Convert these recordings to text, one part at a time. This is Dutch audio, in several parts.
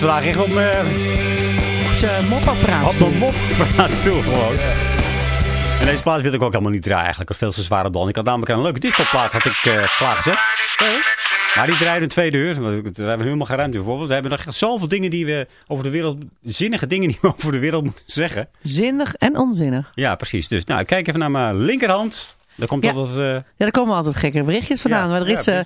vandaag echt op mijn... Op zijn mopapparaat. Op gewoon. En deze plaat wil ik ook helemaal niet draaien eigenlijk. Veel te zware bal. Ik had namelijk een leuke discoplaat had ik uh, klaargezet. Maar die draaide twee deur. Daar hebben we helemaal geen ruimte voor. We hebben nog zoveel dingen die we over de wereld... Zinnige dingen die we over de wereld moeten zeggen. Zinnig en onzinnig. Ja, precies. Dus nou, kijk even naar mijn linkerhand. Daar komt ja. altijd... Uh... Ja, daar komen altijd gekke berichtjes vandaan. Ja, maar er is... Ja,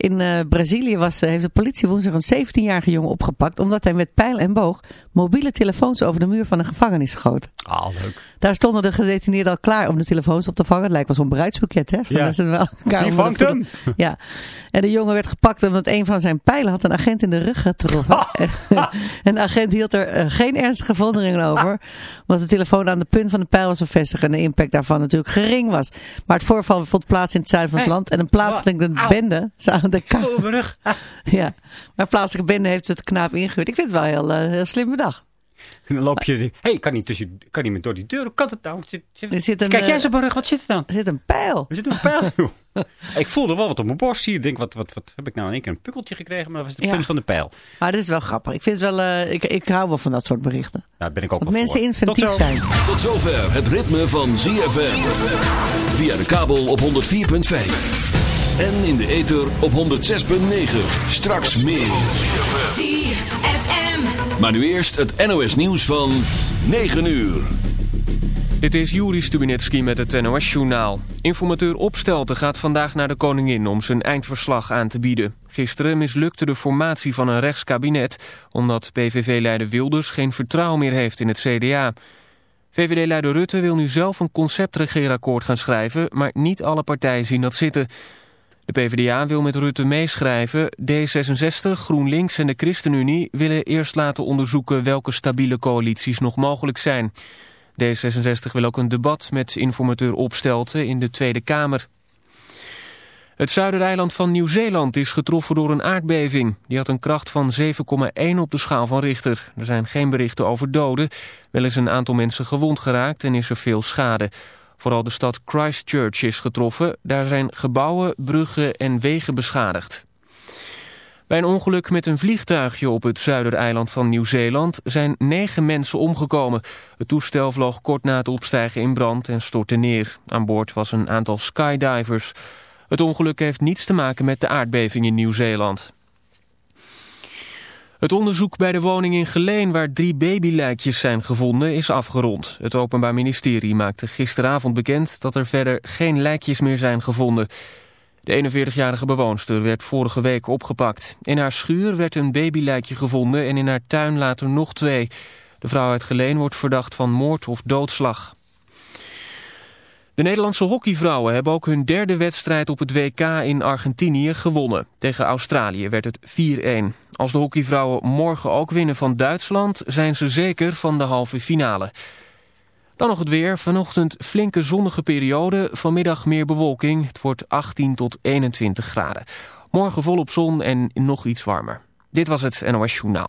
in uh, Brazilië was, heeft de politie woensdag een 17-jarige jongen opgepakt... omdat hij met pijl en boog mobiele telefoons over de muur van een gevangenis schoot. Ah, leuk. Daar stonden de gedetineerden al klaar om de telefoons op te vangen. Het lijkt wel zo'n bruidsboeket, hè? Van ja. dat ze wel Wie vangt hem? Ja. En de jongen werd gepakt omdat een van zijn pijlen had een agent in de rug getroffen. en de agent hield er uh, geen ernstige vonderingen over. Omdat de telefoon aan de punt van de pijl was bevestigd en de impact daarvan natuurlijk gering was. Maar het voorval vond plaats in het zuiden van het Hey. land. En een plaatselijke bende zagen de Ik voel mijn rug. ja, maar plaatselijke bende heeft het knaap ingehuurd. Ik vind het wel heel, uh, heel slim bedacht. En dan loop je... Hé, hey, kan niet tussen, kan niet meer door die deur. Hoe kan het nou? Zit, zit, Er zit een, Kijk jij eh, eens op mijn rug. Wat zit er dan? Er zit een pijl. Er zit een pijl. joh. ik voelde wel wat op mijn borst hier. Ik denk, wat, wat, wat heb ik nou in één keer een pukkeltje gekregen? Maar dat was het Ja. punt van de pijl. Maar dit is wel grappig. Ik, vind het wel, uh, ik, ik hou wel van dat soort berichten. Daar ben ik ook Dat wel mensen voor. inventief Tot zijn. Tot zover het ritme van ZFM. Via de kabel op 104.5. En in de ether op 106.9. Straks meer. ZFM. Maar nu eerst het NOS nieuws van 9 uur. Dit is Juri Stubinetski met het NOS-journaal. Informateur Opstelten gaat vandaag naar de koningin om zijn eindverslag aan te bieden. Gisteren mislukte de formatie van een rechtskabinet... omdat PVV-leider Wilders geen vertrouwen meer heeft in het CDA. VVD-leider Rutte wil nu zelf een conceptregeerakkoord gaan schrijven... maar niet alle partijen zien dat zitten. De PvdA wil met Rutte meeschrijven. D66, GroenLinks en de ChristenUnie willen eerst laten onderzoeken... welke stabiele coalities nog mogelijk zijn... D66 wil ook een debat met informateur Opstelten in de Tweede Kamer. Het zuidereiland van Nieuw-Zeeland is getroffen door een aardbeving. Die had een kracht van 7,1 op de schaal van Richter. Er zijn geen berichten over doden. Wel is een aantal mensen gewond geraakt en is er veel schade. Vooral de stad Christchurch is getroffen. Daar zijn gebouwen, bruggen en wegen beschadigd. Bij een ongeluk met een vliegtuigje op het zuidereiland van Nieuw-Zeeland zijn negen mensen omgekomen. Het toestel vloog kort na het opstijgen in brand en stortte neer. Aan boord was een aantal skydivers. Het ongeluk heeft niets te maken met de aardbeving in Nieuw-Zeeland. Het onderzoek bij de woning in Geleen waar drie babylijkjes zijn gevonden is afgerond. Het Openbaar Ministerie maakte gisteravond bekend dat er verder geen lijkjes meer zijn gevonden. De 41-jarige bewoonster werd vorige week opgepakt. In haar schuur werd een babylijkje gevonden en in haar tuin later nog twee. De vrouw uit Geleen wordt verdacht van moord of doodslag. De Nederlandse hockeyvrouwen hebben ook hun derde wedstrijd op het WK in Argentinië gewonnen. Tegen Australië werd het 4-1. Als de hockeyvrouwen morgen ook winnen van Duitsland zijn ze zeker van de halve finale. Dan nog het weer. Vanochtend flinke zonnige periode. Vanmiddag meer bewolking. Het wordt 18 tot 21 graden. Morgen volop zon en nog iets warmer. Dit was het NOS Journaal.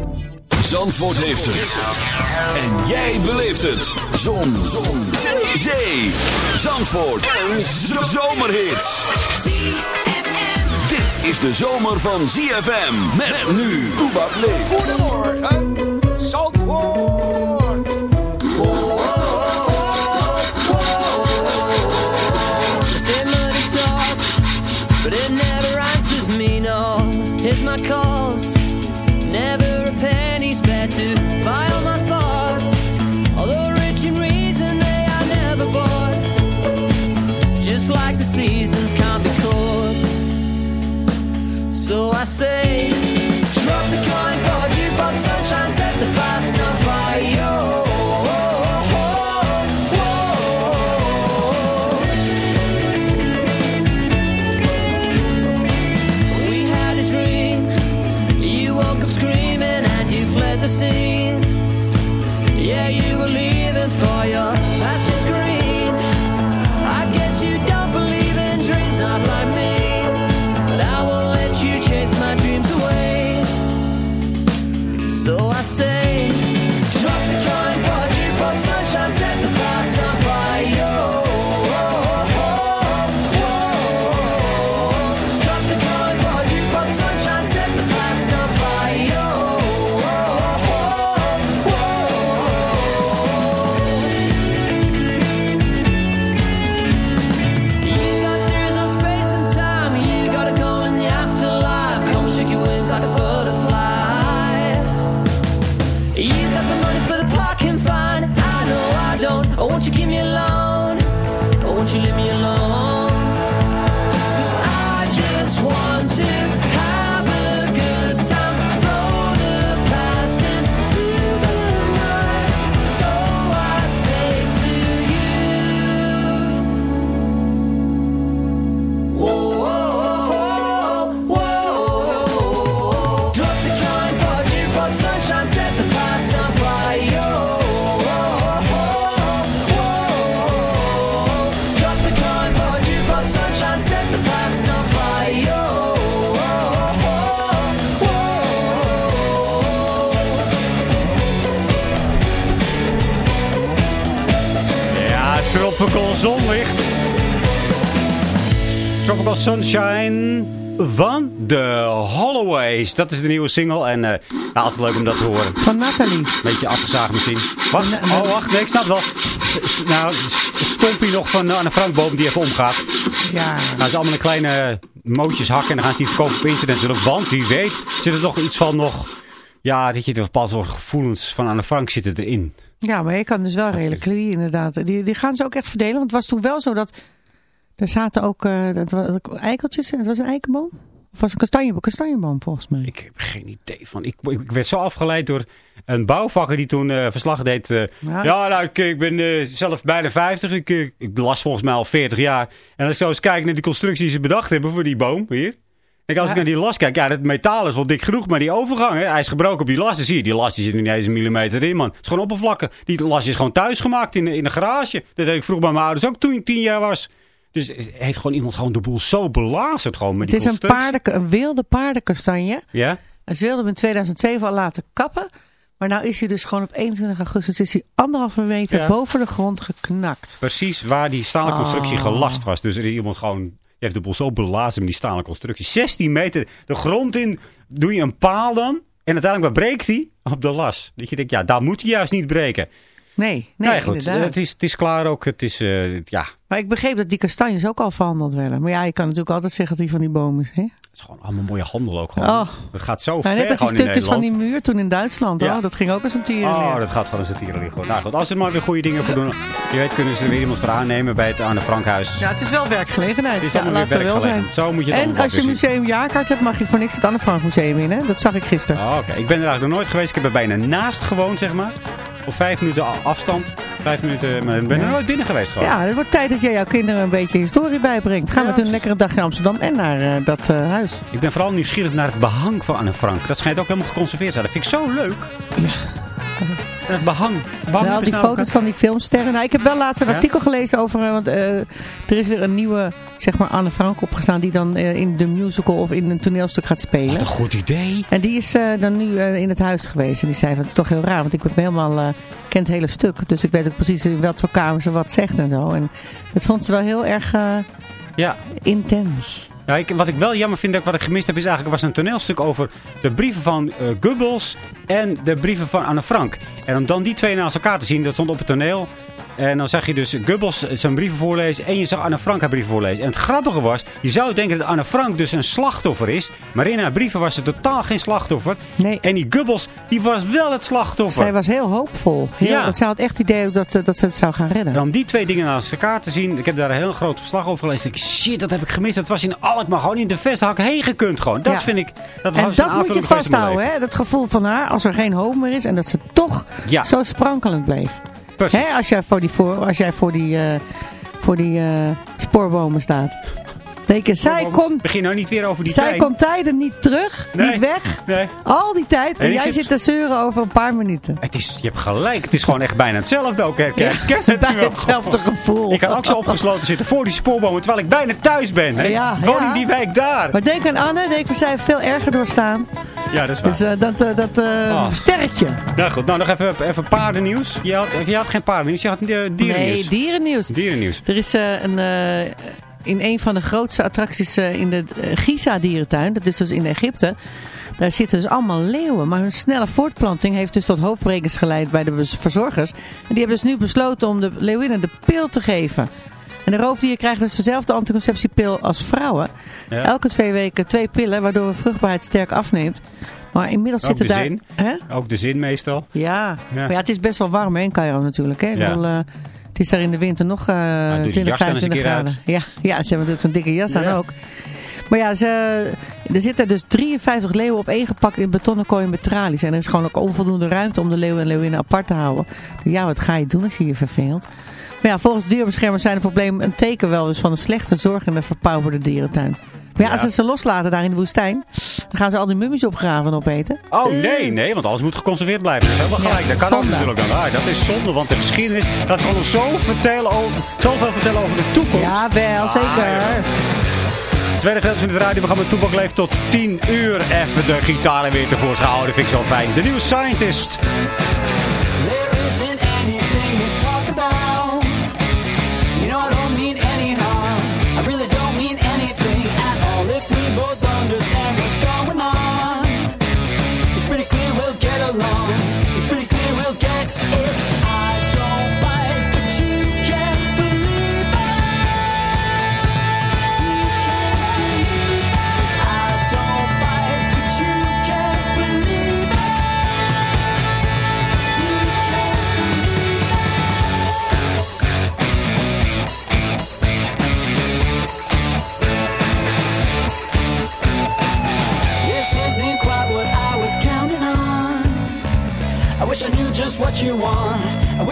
Zandvoort heeft het. En jij beleeft het. Zon. Zon. Zee. Zee. Zandvoort. Een zomerhit. ZFM. Dit is de zomer van ZFM. Met nu. Toebak leeft. Goedemorgen, Zandvoort. But it never answers me, no. Here's my calls, Zonlicht. Tropical Sunshine van de Holloways. Dat is de nieuwe single. En eh, ja, altijd leuk om dat te horen. Van Nathalie. Beetje afgezaagd misschien. Wacht, oh wacht, nee, ik snap wel. S- Nou, het stompje nog van eh, Anne Frankboom die even omgaat. Ja. Nou, ze allemaal een kleine mootjes hakken en dan gaan ze die verkopen op internet. Want wie weet zit er toch iets van nog... Ja, dat je er bepaald soort gevoelens van Anne Frank zitten erin. Ja, maar je kan dus wel redelijk inderdaad. Die, die gaan ze ook echt verdelen. Want het was toen wel zo dat... Er zaten ook eh, dat was, eikeltjes in. Het was een eikenboom. Of was een kastanjeboom, kastanjeboom volgens mij. Ik heb geen idee van. Ik, ik werd zo afgeleid door een bouwvakker die toen eh, verslag deed. eh, Ja. ja, nou, ik, ik ben zelf bijna 50. Ik, ik las volgens mij al 40 jaar. En als ik zo eens kijk naar die constructie die ze bedacht hebben voor die boom hier. En als ik naar die las kijk, ja, dat metaal is wel dik genoeg. Maar die overgang, hè, hij is gebroken op die las. Dan zie je, die las die zit nu niet eens een millimeter in, man. Het is gewoon oppervlakken. Die las is gewoon thuis gemaakt in, in de garage. Dat deed ik vroeg bij mijn ouders ook toen ik tien jaar was. Dus heeft gewoon iemand gewoon de boel zo belazerd gewoon met Het die is een, paarden, een wilde paardenkastanje. Ja? En ze wilden hem in 2007 al laten kappen. Maar nou is hij dus gewoon op 21 augustus is hij anderhalve meter Ja. boven de grond geknakt. Precies waar die stalen constructie Oh. gelast was. Dus er is iemand gewoon... Heeft de boel zo belazerd met die stalen constructie. 16 meter de grond in. Doe je een paal dan. En uiteindelijk waar breekt hij? Op de las. Dat je denkt, ja, daar moet hij juist niet breken. Nee, nee, Nee, goed. inderdaad. Het is, het is klaar ook. Het is, eh, ja, Maar ik begreep dat die kastanjes ook al verhandeld werden. Maar ja, je kan natuurlijk altijd zeggen dat die van die boom is. Hè? het is gewoon allemaal mooie handel ook gewoon. Oh. Het gaat zo Nou, ver net als die stukjes van die muur toen in Duitsland. Ja. Oh, dat ging ook als een tier. Oh, dat gaat gewoon als een tierenlicht. Nou goed, als ze er maar weer goede dingen voor doen. Je weet, kunnen ze er weer iemand voor aannemen bij het Anne Frankhuis. Ja, het is wel werkgelegenheid. Het is ja, laat weer er wel zijn. werkgelegenheid. Zo moet je het En als je museumjaarkaart hebt, mag je voor niks het Anne Frank Museum in. Hè? Dat zag ik gisteren. Oh, Oké, ik ben er eigenlijk nog nooit geweest. Ik heb er bijna naast gewoond, zeg maar. Op vijf minuten afstand. Vijf minuten, maar ik ben er nooit binnen geweest gewoon. Ja, het wordt tijd dat jij jouw kinderen een beetje historie bijbrengt. Gaan we toen een lekkere dagje naar Amsterdam en naar eh, dat eh, huis. Ik ben vooral nieuwsgierig naar het behang van Anne Frank. Dat schijnt ook helemaal geconserveerd te zijn. Dat vind ik zo leuk. Ja. Het behang. behang al is die nou foto's van die filmsterren. Nou, ik heb wel laatst een Ja? artikel gelezen over, eh, want eh, er is weer een nieuwe, zeg maar, Anne Frank opgestaan die dan eh, in de musical of in een toneelstuk gaat spelen. Wat een goed idee. En die is dan nu in het huis geweest. En die zei van, het is toch heel raar, want ik ben helemaal, eh ken het hele stuk. Dus ik weet ook precies in wat voor kamer ze wat zegt en zo. En dat vond ze wel heel erg Ja. intens. Wat ik wel jammer vind, dat wat ik gemist heb, is eigenlijk was een toneelstuk over de brieven van Goebbels en de brieven van Anne Frank. En om dan die twee naast elkaar te zien, dat stond op het toneel. En dan zag je dus Goebbels zijn brieven voorlezen en je zag Anne Frank haar brieven voorlezen. En het grappige was, je zou denken dat Anne Frank dus een slachtoffer is. Maar in haar brieven was ze totaal geen slachtoffer. Nee. En die Goebbels, die was wel het slachtoffer. Zij was heel hoopvol. Heel, Ja. want Zij had echt het idee dat, eh, dat ze het zou gaan redden. En om die twee dingen naast elkaar te zien. Ik heb daar een heel groot verslag over gelezen. Ik shit, dat heb ik gemist. Dat was in Alkmaar. Gewoon in de vest. Daar had ik heen gekund gewoon. Dat Ja. vind ik... Dat En was een dat moet je vasthouden, hè? dat gevoel van haar, als er geen hoop meer is en dat ze toch Ja. zo sprankelend bleef. Hè? Als jij voor die, voor, als jij voor die, eh, voor die eh, spoorbomen staat. Je, zij kon, Begin nou niet weer over die zij trein. kon tijden niet terug, Nee. niet weg. Nee. Al die tijd. En, En ik jij zit- zit te zeuren over een paar minuten. Het is, je hebt gelijk. Het is gewoon echt bijna hetzelfde ook. Het wel. hetzelfde gevoel. Ik kan ook zo opgesloten zitten voor die spoorbomen. Terwijl ik bijna thuis ben. Ja, ik woon ja. in die wijk daar. Maar denk aan Anne, denk ik, zij heeft veel erger doorstaan. Ja, dat is waar. Dus eh, dat, eh, dat sterretje. Nou goed, nou nog even, even paardennieuws. Je had, je had geen paardennieuws, je had uh, dierennieuws. Nee, dierennieuws. Dierennieuws. Er is een, in een van de grootste attracties in de Giza dierentuin, dat is dus in Egypte. Daar zitten dus allemaal leeuwen. Maar hun snelle voortplanting heeft dus tot hoofdbrekens geleid bij de verzorgers. En die hebben dus nu besloten om de leeuwinnen de pil te geven. En de roofdieren krijgen dus dezelfde anticonceptiepil als vrouwen. Ja. Elke twee weken twee pillen, waardoor de vruchtbaarheid sterk afneemt. Maar inmiddels zitten daar... zin. Hè? Ook de zin meestal. Ja. Ja. maar ja, het is best wel warm hè, in Cairo natuurlijk. Hè? Ik Ja. bedoel, eh, het is daar in de winter nog eh doe die 20, jas dan eens een 25 keer graden. Ja, ja, ze hebben natuurlijk zo'n dikke jas aan Ja. ook. Maar ja, ze, er zitten dus 53 leeuwen op één gepakt in betonnen kooien met tralies. En er is gewoon ook onvoldoende ruimte om de leeuwen en leeuwinnen apart te houden. Ja, wat ga je doen als je je verveelt? Maar ja, volgens dierenbeschermers zijn de problemen een teken wel dus van een slechte zorg in de verpauperde dierentuin. Maar ja, Ja. als ze ze loslaten daar in de woestijn, dan gaan ze al die mummies opgraven en opeten. Oh nee, nee, want alles moet geconserveerd blijven. Dat is helemaal gelijk. dat kan ook natuurlijk dan. Ah, dat is zonde, want de geschiedenis, dat kan ons zo vertellen over, zoveel vertellen over de toekomst. Ja, wel, zeker. Ah, ja. Tweede gedeelte van het radioprogramma Toepak leeft tot 10 uur. Even de gitaren weer tevoorschijn houden, vind ik zo fijn. De nieuwe Scientist.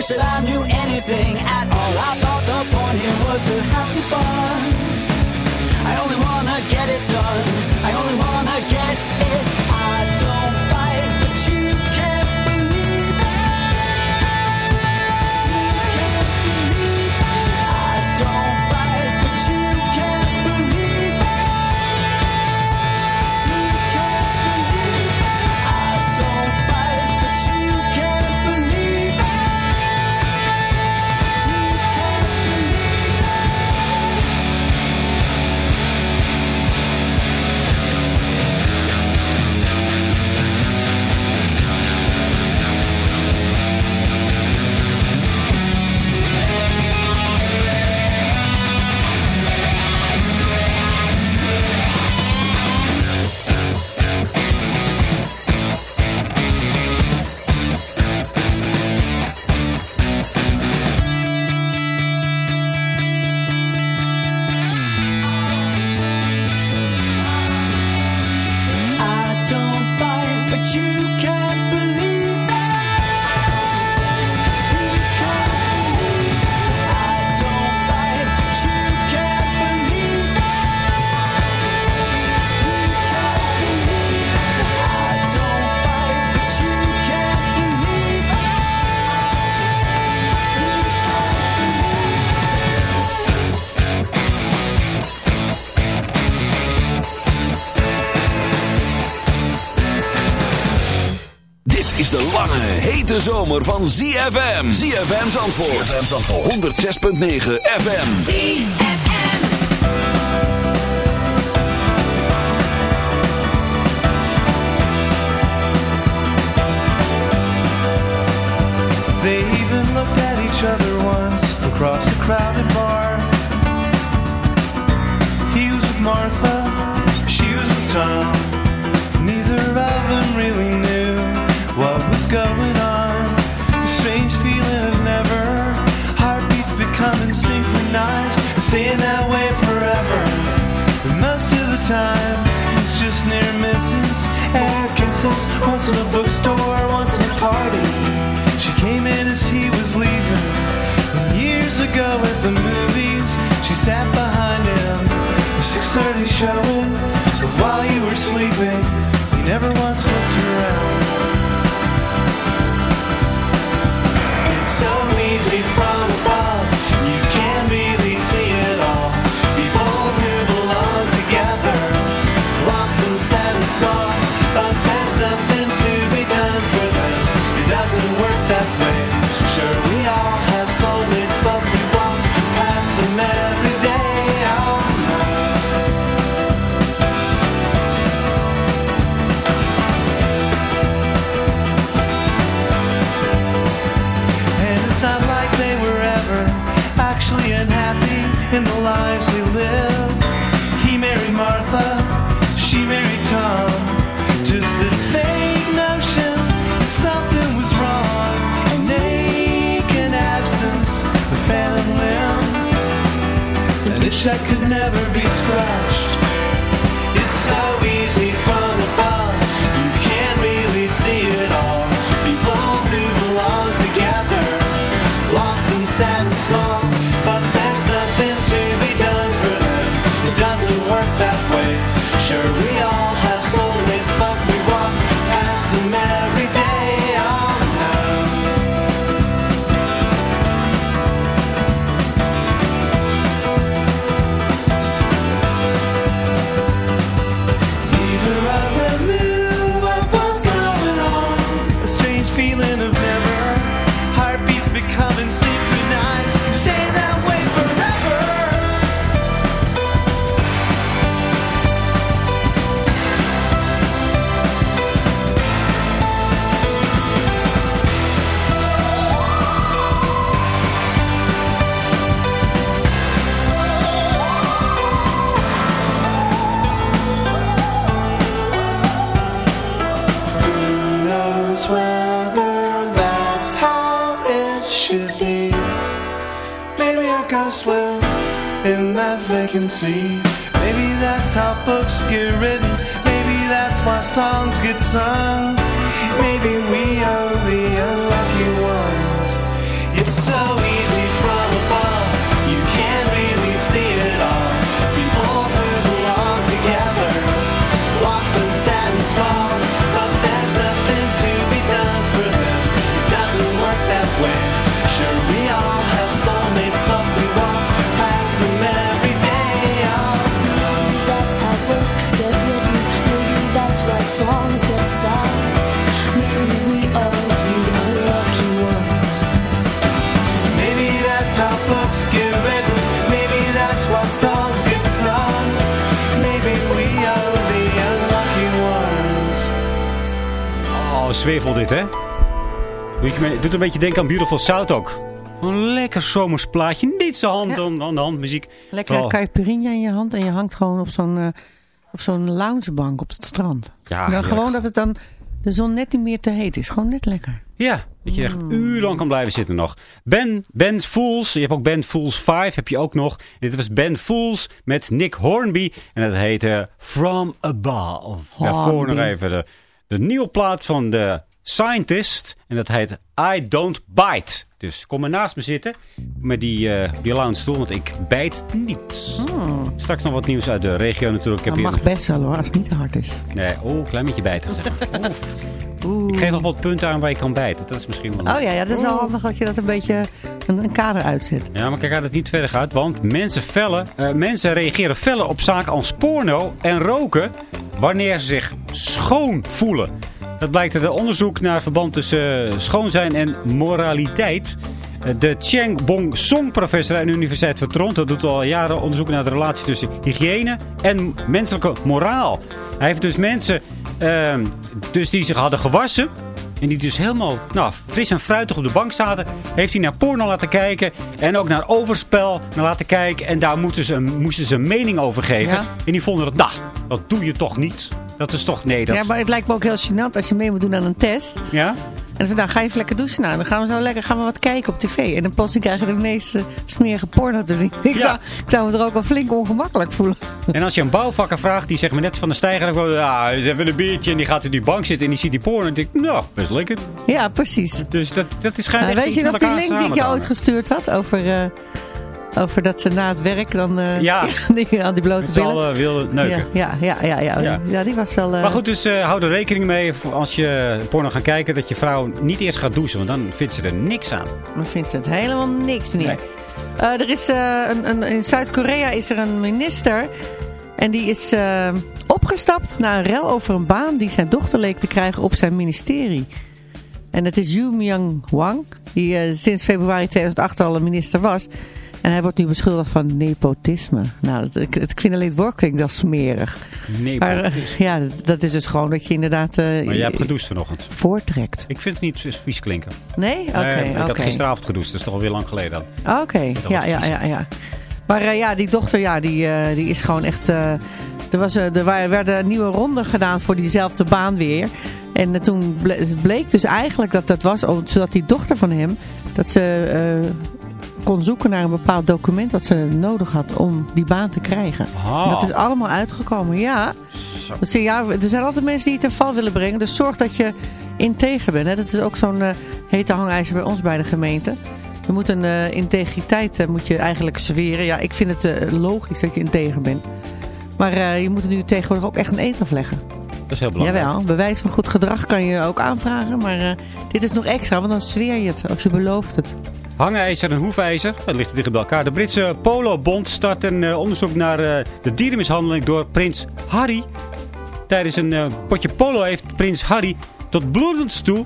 I wish that I knew hete zomer van ZFM. ZFM Zandvoort. ZFM Zandvoort. 106.9 FM. ZFM. They even looked at each other once across a crowded bar. He was with Martha, she was with Tom. Synchronized, staying that way forever. But most of the time, it's just near misses, air kisses, once in a bookstore, once in a party. She came in as he was leaving. And years ago at the movies, she sat behind him. The 6:30 showing of while you were sleeping. He never once looked around. It's so easy lives they live. He married Martha, she married Tom. Just this vague notion something was wrong. An ache absence, a phantom limb, an itch that could that vacancy. Maybe that's how books get written. Maybe that's why songs get sung. Maybe we are the unlucky zwevel dit, hè? Doet, je me- doet een beetje denken aan Beautiful South ook. Een lekker zomers plaatje. Aan de hand, Ja. aan, aan de hand muziek. Lekker caipirinha in je hand en je hangt gewoon op zo'n eh, op zo'n loungebank op het strand. Ja, heerlijk. gewoon dat het dan de zon net niet meer te heet is. Gewoon net lekker. Ja, dat je echt urenlang kan blijven zitten nog. Ben, ben Fools, je hebt ook Ben Fools 5, heb je ook nog. Dit was Ben Fools met Nick Hornby. En dat heette From Above. Daarvoor nog Hornby. even de, de nieuwe plaat van de Scientist. En dat heet I Don't Bite. Dus kom maar naast me zitten met die, eh die lounge stoel, want ik bijt niet. Straks nog wat nieuws uit de regio natuurlijk. Dat mag best wel hoor, als het niet te hard is. Nee, oh, een klein beetje bijten. Oeh. Ik geef nog wat punten aan waar je kan bijten. Dat is misschien wel... Oh ja, ja, dat is wel handig als je dat een beetje een, een kader uitzet. Ja, maar kijk, gaat het niet verder gaat. Want mensen, fellen, eh, mensen reageren feller op zaken als porno en roken wanneer ze zich schoon voelen. Dat blijkt uit een onderzoek naar verband tussen eh, schoon zijn en moraliteit. De Cheng Bong Song professor aan de Universiteit van Toronto doet al jaren onderzoek naar de relatie tussen hygiëne en menselijke moraal. Hij heeft dus mensen eh, dus die zich hadden gewassen En die dus helemaal nou, fris en fruitig op de bank zaten. Heeft hij naar porno laten kijken. En ook naar overspel naar laten kijken. En daar moesten ze, een- moesten ze een mening over geven. Ja. En die vonden dat, nou, dat doe je toch niet. Dat is toch, nee, dat... Ja, maar het lijkt me ook heel gênant als je mee moet doen aan een test. Ja? En van, nou, ga je even lekker douchen nou. Dan gaan we zo lekker gaan we wat kijken op tv. En dan plotseling krijgen we de meeste smerige porno te zien. Ik, Ja. zou, ik zou me er ook wel flink ongemakkelijk voelen. En als je een bouwvakker vraagt, die zegt me net van de stijger, dan ja, eens even een biertje. En die gaat in die bank zitten en die ziet die porno. En denkt, nou, best lekker. Ja, precies. Dus dat, dat is schijnt Nou, weet je nog die link die ik je ooit gestuurd had? Over, eh, over dat ze na het werk dan eh, Ja. die, aan die blote billen. wilden neuken. Ja, ja, ja, ja, ja. Ja. ja. die was wel... eh, Maar goed, dus eh, hou er rekening mee als je porno gaat kijken, dat je vrouw niet eerst gaat douchen. Want dan vindt ze er niks aan. Dan vindt ze het helemaal niks meer. Nee. Er is, een, een, in Zuid-Korea is er een minister. En die is opgestapt na een rel over een baan die zijn dochter leek te krijgen op zijn ministerie. En het is Yu Myung-hwang, die eh, sinds februari 2008 al een minister was. En hij wordt nu beschuldigd van nepotisme. Nou, ik, ik vind alleen het woord klinkt dat smerig. Nee, Maar eh, ja, dat is dus gewoon dat je inderdaad eh, maar jij hebt gedoucht vanochtend. voortrekt. Ik vind het niet vies klinken. Nee? Oké, Eh, ik had gisteravond gedoucht, dat is toch alweer lang geleden dan. Oké, ja, ja, ja, ja. Maar eh, ja, die dochter, ja, die, eh, die is gewoon echt... eh, er, was, eh, er werden nieuwe ronden gedaan voor diezelfde baan weer. En eh, toen bleek dus eigenlijk dat dat was... zodat die dochter van hem... dat ze eh, kon zoeken naar een bepaald document... wat ze nodig had om die baan te krijgen. Ah. Dat is allemaal uitgekomen, ja. Dus, ja. Er zijn altijd mensen die het ten val willen brengen. Dus zorg dat je integer bent. Hè. Dat is ook zo'n eh, hete hangijzer bij ons bij de gemeente. Je moet een eh, integriteit eh, moet je eigenlijk zweren. Ja, ik vind het logisch dat je integer bent. Maar je moet er nu tegenwoordig ook echt een eet afleggen. Dat is heel belangrijk. Jawel, bewijs van goed gedrag kan je ook aanvragen. Maar dit is nog extra, want dan zweer je het. Of je belooft het. Hangijzer en hoefijzer, dat ligt dicht bij elkaar. De Britse Polo-bond start een eh, onderzoek naar eh, de dierenmishandeling door prins Harry. Tijdens een eh, potje polo heeft prins Harry tot bloedens toe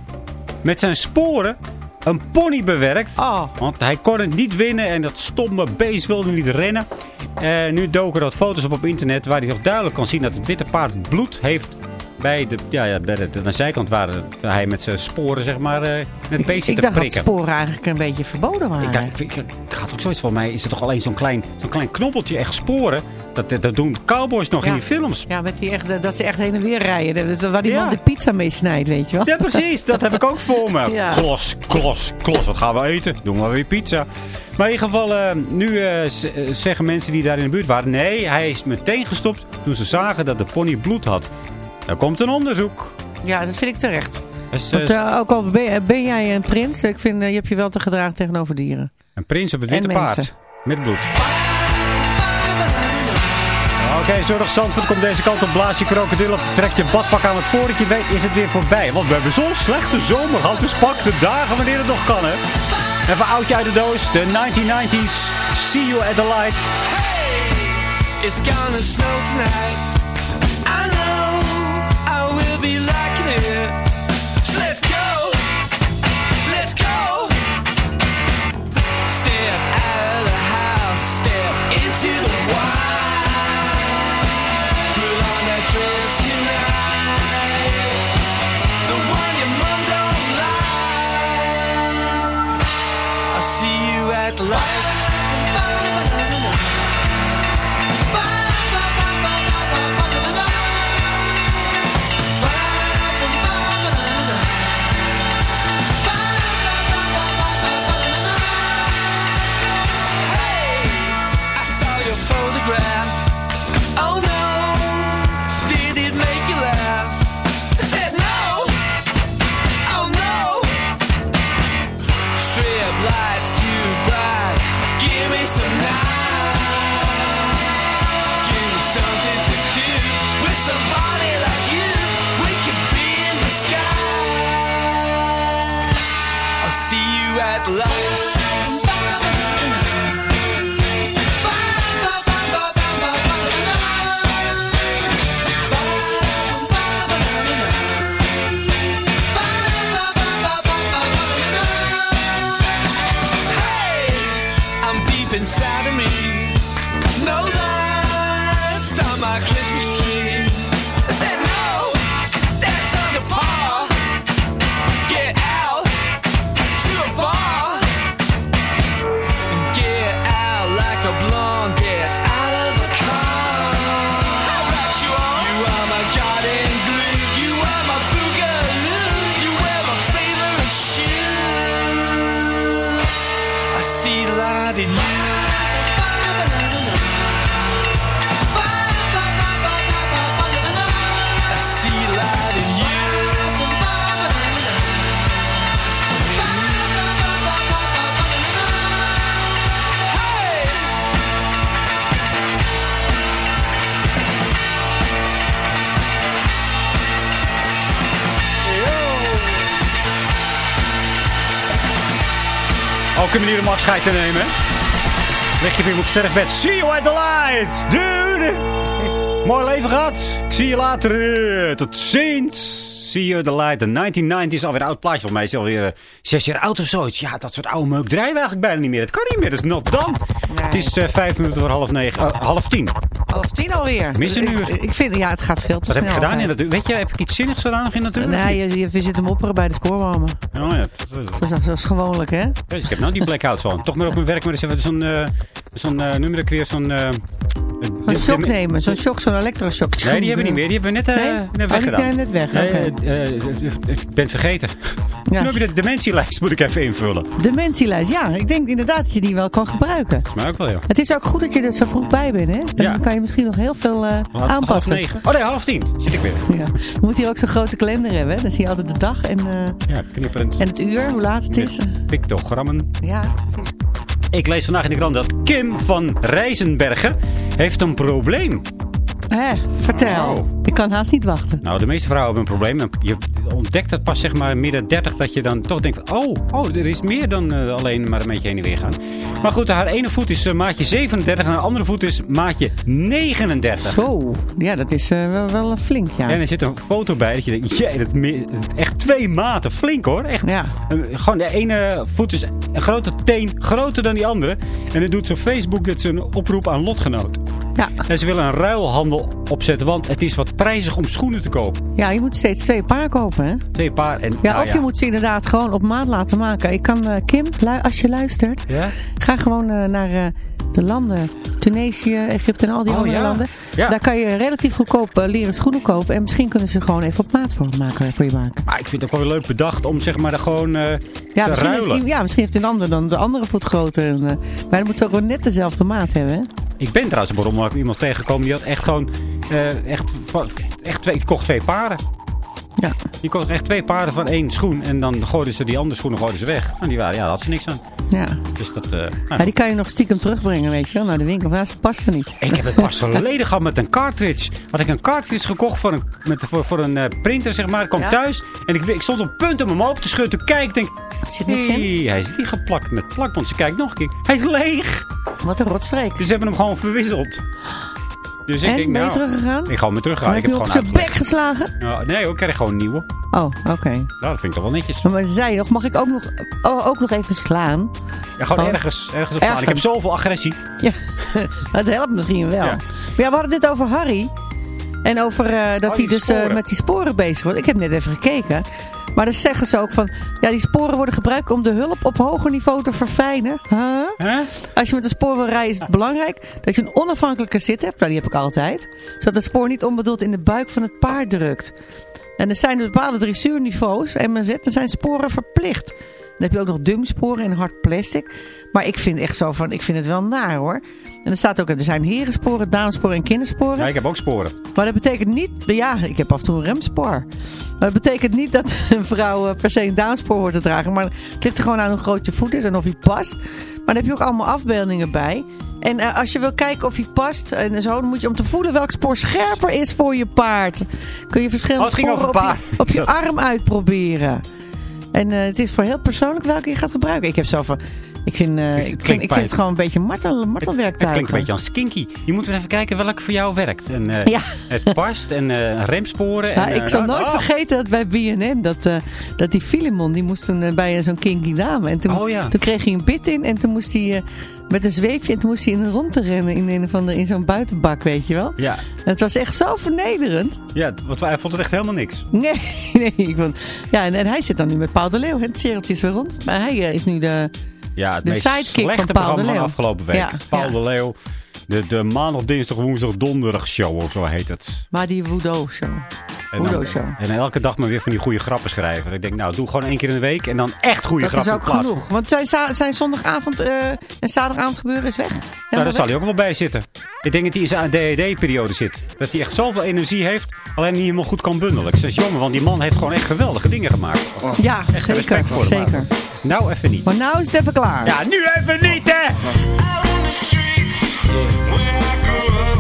met zijn sporen een pony bewerkt. Oh. Want hij kon het niet winnen en dat stomme beest wilde niet rennen. En nu doken er wat foto's op op internet waar hij toch duidelijk kan zien dat het witte paard bloed heeft bij de, ja, ja, de, aan de zijkant waar hij met zijn sporen zeg maar eh, het beestje ik te dacht dat sporen eigenlijk een beetje verboden waren. Ik, dacht, ik, ik, ik had ook zoiets van mij. Is het toch alleen zo'n klein, zo'n klein knoppeltje echt sporen? Dat, dat, doen cowboys nog in die films. Ja, met die echt, dat ze echt heen en weer rijden. Dus waar die Ja. man de pizza mee snijdt, weet je wel. Ja, precies. Dat heb ik ook voor me. Ja. Klos, klos, klos. Wat gaan we eten? Doen we weer pizza. Maar in ieder geval, eh, nu eh, eh, zeggen mensen die daar in de buurt waren... Nee, hij is meteen gestopt toen ze zagen dat de pony bloed had. Er komt een onderzoek. Ja, dat vind ik terecht. Dus, eh, Want eh, ook al ben, ben jij een prins, ik vind, eh, je hebt je wel te gedragen tegenover dieren. een prins op het witte paard. Met bloed. Oké, zorg Zandvoort komt deze kant op. Blaas je krokodil op. Trek je badpak aan. Want voordat je weet is het weer voorbij. Want we hebben zo'n slechte zomer gehad. Dus pak de dagen wanneer het nog kan, hè. Even oudje uit de doos. De 1990s. See you at the light. It's gonna snow tonight. Ook een manier om afscheid te nemen. Leg je op iemand sterfbed. See you at the light, dude. Mooi leven gehad. Ik zie je later. Tot ziens. See you the light. De 1990 is alweer een oud plaatje. Volgens mij is alweer eh, zes jaar oud of zoiets. Ja, dat soort oude meuk drijven eigenlijk bijna niet meer. Het kan niet meer. Dat is not done. Het is eh, vijf minuten voor half negen. eh, half tien. Half tien alweer. Mis een uur. Ik, ik vind, ja, het gaat veel te Wat heb snel. je gedaan in dat Weet je, heb ik iets zinnigs gedaan nog in dat uur? Nee, je, je, we zitten mopperen bij de spoorbomen. Oh ja, dat is zoals gewoonlijk, hè? Dus ik heb nou die blackouts van. Toch maar op mijn werk maar eens even zo'n, zo'n je dat weer, zo'n... Een shock nemen. Zo'n shock, zo'n elektroshock. Nee, die hebben we niet meer. Die hebben we net, eh Nee? net Oh, die weggedaan. zijn net weg, Nee, oké. Eh, eh, ik ben het vergeten. Ja. Nu heb je de dementielijst, moet ik even invullen. Dementielijst, ja. Ik denk inderdaad dat je die wel kan gebruiken. Maar ook wel, ja. Het is ook goed dat je er zo vroeg bij bent, hè? Dan Ja. kan je misschien nog heel veel Half aanpassen. negen. Oh nee, half tien zit ik weer. Ja. Je moet hier ook zo'n grote kalender hebben, hè? Dan zie je altijd de dag en, eh, Ja, knipperend. en het uur, hoe laat het is. Pictogrammen. Ja, precies. Ik lees vandaag in de krant dat Kim van Rijzenbergen heeft een probleem. Hé, vertel. Oh. Ik kan haast niet wachten. Nou, de meeste vrouwen hebben een probleem. Je ontdekt het pas zeg maar midden 30 dat je dan toch denkt oh, oh, er is meer dan eh, alleen maar een beetje heen en weer gaan. Maar goed, haar ene voet is eh, maatje 37 en haar andere voet is maatje 39. Zo, ja, dat is eh, wel, wel flink, ja. En er zit een foto bij dat je denkt, jee, dat, is echt twee maten. Flink hoor. Echt. Ja. Gewoon de ene voet is een grote teen groter dan die andere. En dan doet ze op Facebook dat ze een oproep aan lotgenoot. Ja. En ze willen een ruilhandel opzetten, want het is wat prijzig om schoenen te kopen. ja, je moet steeds twee paar kopen, hè? Twee paar en... Ja, nou of je moet ze inderdaad gewoon op maat laten maken. Ik kan, eh, Kim, als je luistert, Ja? ga gewoon eh, naar eh, de landen. Tunesië, Egypte en al die Oh, andere ja. landen. Ja. Daar kan je relatief goedkoop leren schoenen kopen. En misschien kunnen ze gewoon even op maat voor, maken, voor je maken. Maar ik vind het ook wel leuk bedacht om zeg maar er gewoon Ja te misschien, ruilen. heeft, ja, misschien heeft een ander dan de andere voet groter. En, maar dan moet ze ook wel net dezelfde maat hebben. Hè? Ik ben trouwens een rommelmarkt iemand tegengekomen die had echt gewoon... eh, echt, echt twee, kocht twee paren. Ja. Die kocht echt twee paren van één schoen. En dan gooiden ze die andere schoenen gooiden ze weg. En die waren, ja, daar had ze niks aan. Ja. Dus dat... eh, nou, Maar die kan je nog stiekem terugbrengen, weet je wel, naar de winkel. Maar ze past er niet. Ik heb het pas geleden gehad met een cartridge. Had ik een cartridge gekocht voor een, met, voor, voor een eh, printer, zeg maar. Ik kwam Ja. thuis en ik, ik stond op punt om hem open te schudden. Ik denk... Zit niks in? Hey, hij is niet geplakt met plakband. Ze kijkt nog een keer. Hij is leeg. Wat een rotstreek. Dus ze hebben hem gewoon verwisseld. Dus ik En, denk, ben je nou... teruggegaan? Ik ga hem weer teruggaan. Ik heb het op gewoon zijn bek geslagen? Ja, nee, hoor, ik krijg gewoon een nieuwe. Oh, oké. Nou, dat vind ik toch wel netjes. Maar zei je nog, mag ik ook nog, oh, ook nog even slaan? Ja, gewoon Gewoon ergens, ergens op slaan. Ik heb zoveel agressie. Ja, dat helpt misschien wel. Ja. Maar ja, we hadden dit over Harry. En over eh, dat Oh, hij dus eh, met die sporen bezig was. Ik heb net even gekeken. Maar dan zeggen ze ook van... Ja, die sporen worden gebruikt om de hulp op hoger niveau te verfijnen. Huh? Als je met een spoor wil rijden is het belangrijk dat je een onafhankelijke zit hebt. Nou, die heb ik altijd. Zodat het spoor niet onbedoeld in de buik van het paard drukt. En er zijn dus bepaalde dressuurniveaus, MZ, er zijn sporen verplicht. Dan heb je ook nog dumsporen in hard plastic. Maar ik vind echt zo van, ik vind het wel naar hoor. En er staat ook, er zijn herensporen, damesporen en kindersporen. Ja, ik heb ook sporen. Maar dat betekent niet, ja, ik heb af en toe een remspoor. Maar dat betekent niet dat een vrouw eh, per se een damespoor hoort te dragen. Maar het ligt er gewoon aan hoe groot je voet is en of hij past. Maar daar heb je ook allemaal afbeeldingen bij. En eh, als je wil kijken of hij past en zo, dan moet je om te voelen welk spoor scherper is voor je paard. Kun je verschillende Oh, sporen op, je, op je arm uitproberen. En eh, het is voor heel persoonlijk welke je gaat gebruiken. Ik heb zo van, ik vind, eh, Het ik, vind, ik vind het gewoon een beetje martel, Het, martelwerktuigen. het klinkt een beetje als skinky. Je moet even kijken welke voor jou werkt. En, eh, Ja. Het past en eh, remsporen. Nou, en, ik zal nou, nooit oh. vergeten dat bij BNN, dat, dat die Filemon, die moest toen bij zo'n kinky dame. En toen, Oh, ja. toen kreeg hij een bit in en toen moest hij met een zweepje en toen moest hij in een rond te rennen in, een van de, in zo'n buitenbak, weet je wel. Ja, En het was echt zo vernederend. ja, want hij vond het echt helemaal niks. Nee, nee. Ik vond, ja, en, en hij zit dan nu met Paul de Leeuw. hè. Het cirkeltje is weer rond. Maar hij is nu de... Ja, het De meest slechte van Paul programma van afgelopen week. Ja, Paul ja. de Leeuw. De, de maandag, dinsdag, woensdag, donderdag show of zo heet het. Maar die Voodoo show. En, dan- elke dag maar weer van die goede grappen schrijven. En ik denk, nou, doe gewoon één keer in de week en dan echt goede Dat is grappen. ook genoeg. Want zijn, zijn zondagavond eh, en zaterdagavond gebeuren is weg. Nou, daar zal hij ook wel bij zitten. Ik denk dat hij in zijn DED-periode zit. Dat hij echt zoveel energie heeft, alleen niet helemaal goed kan bundelen. Ik zeg, jongen, want die man heeft gewoon echt geweldige dingen gemaakt. Ja, Echt zeker. respect voor hem. zeker. Nou, even niet. Maar nou is het even klaar. Ja, nu even niet, hè! I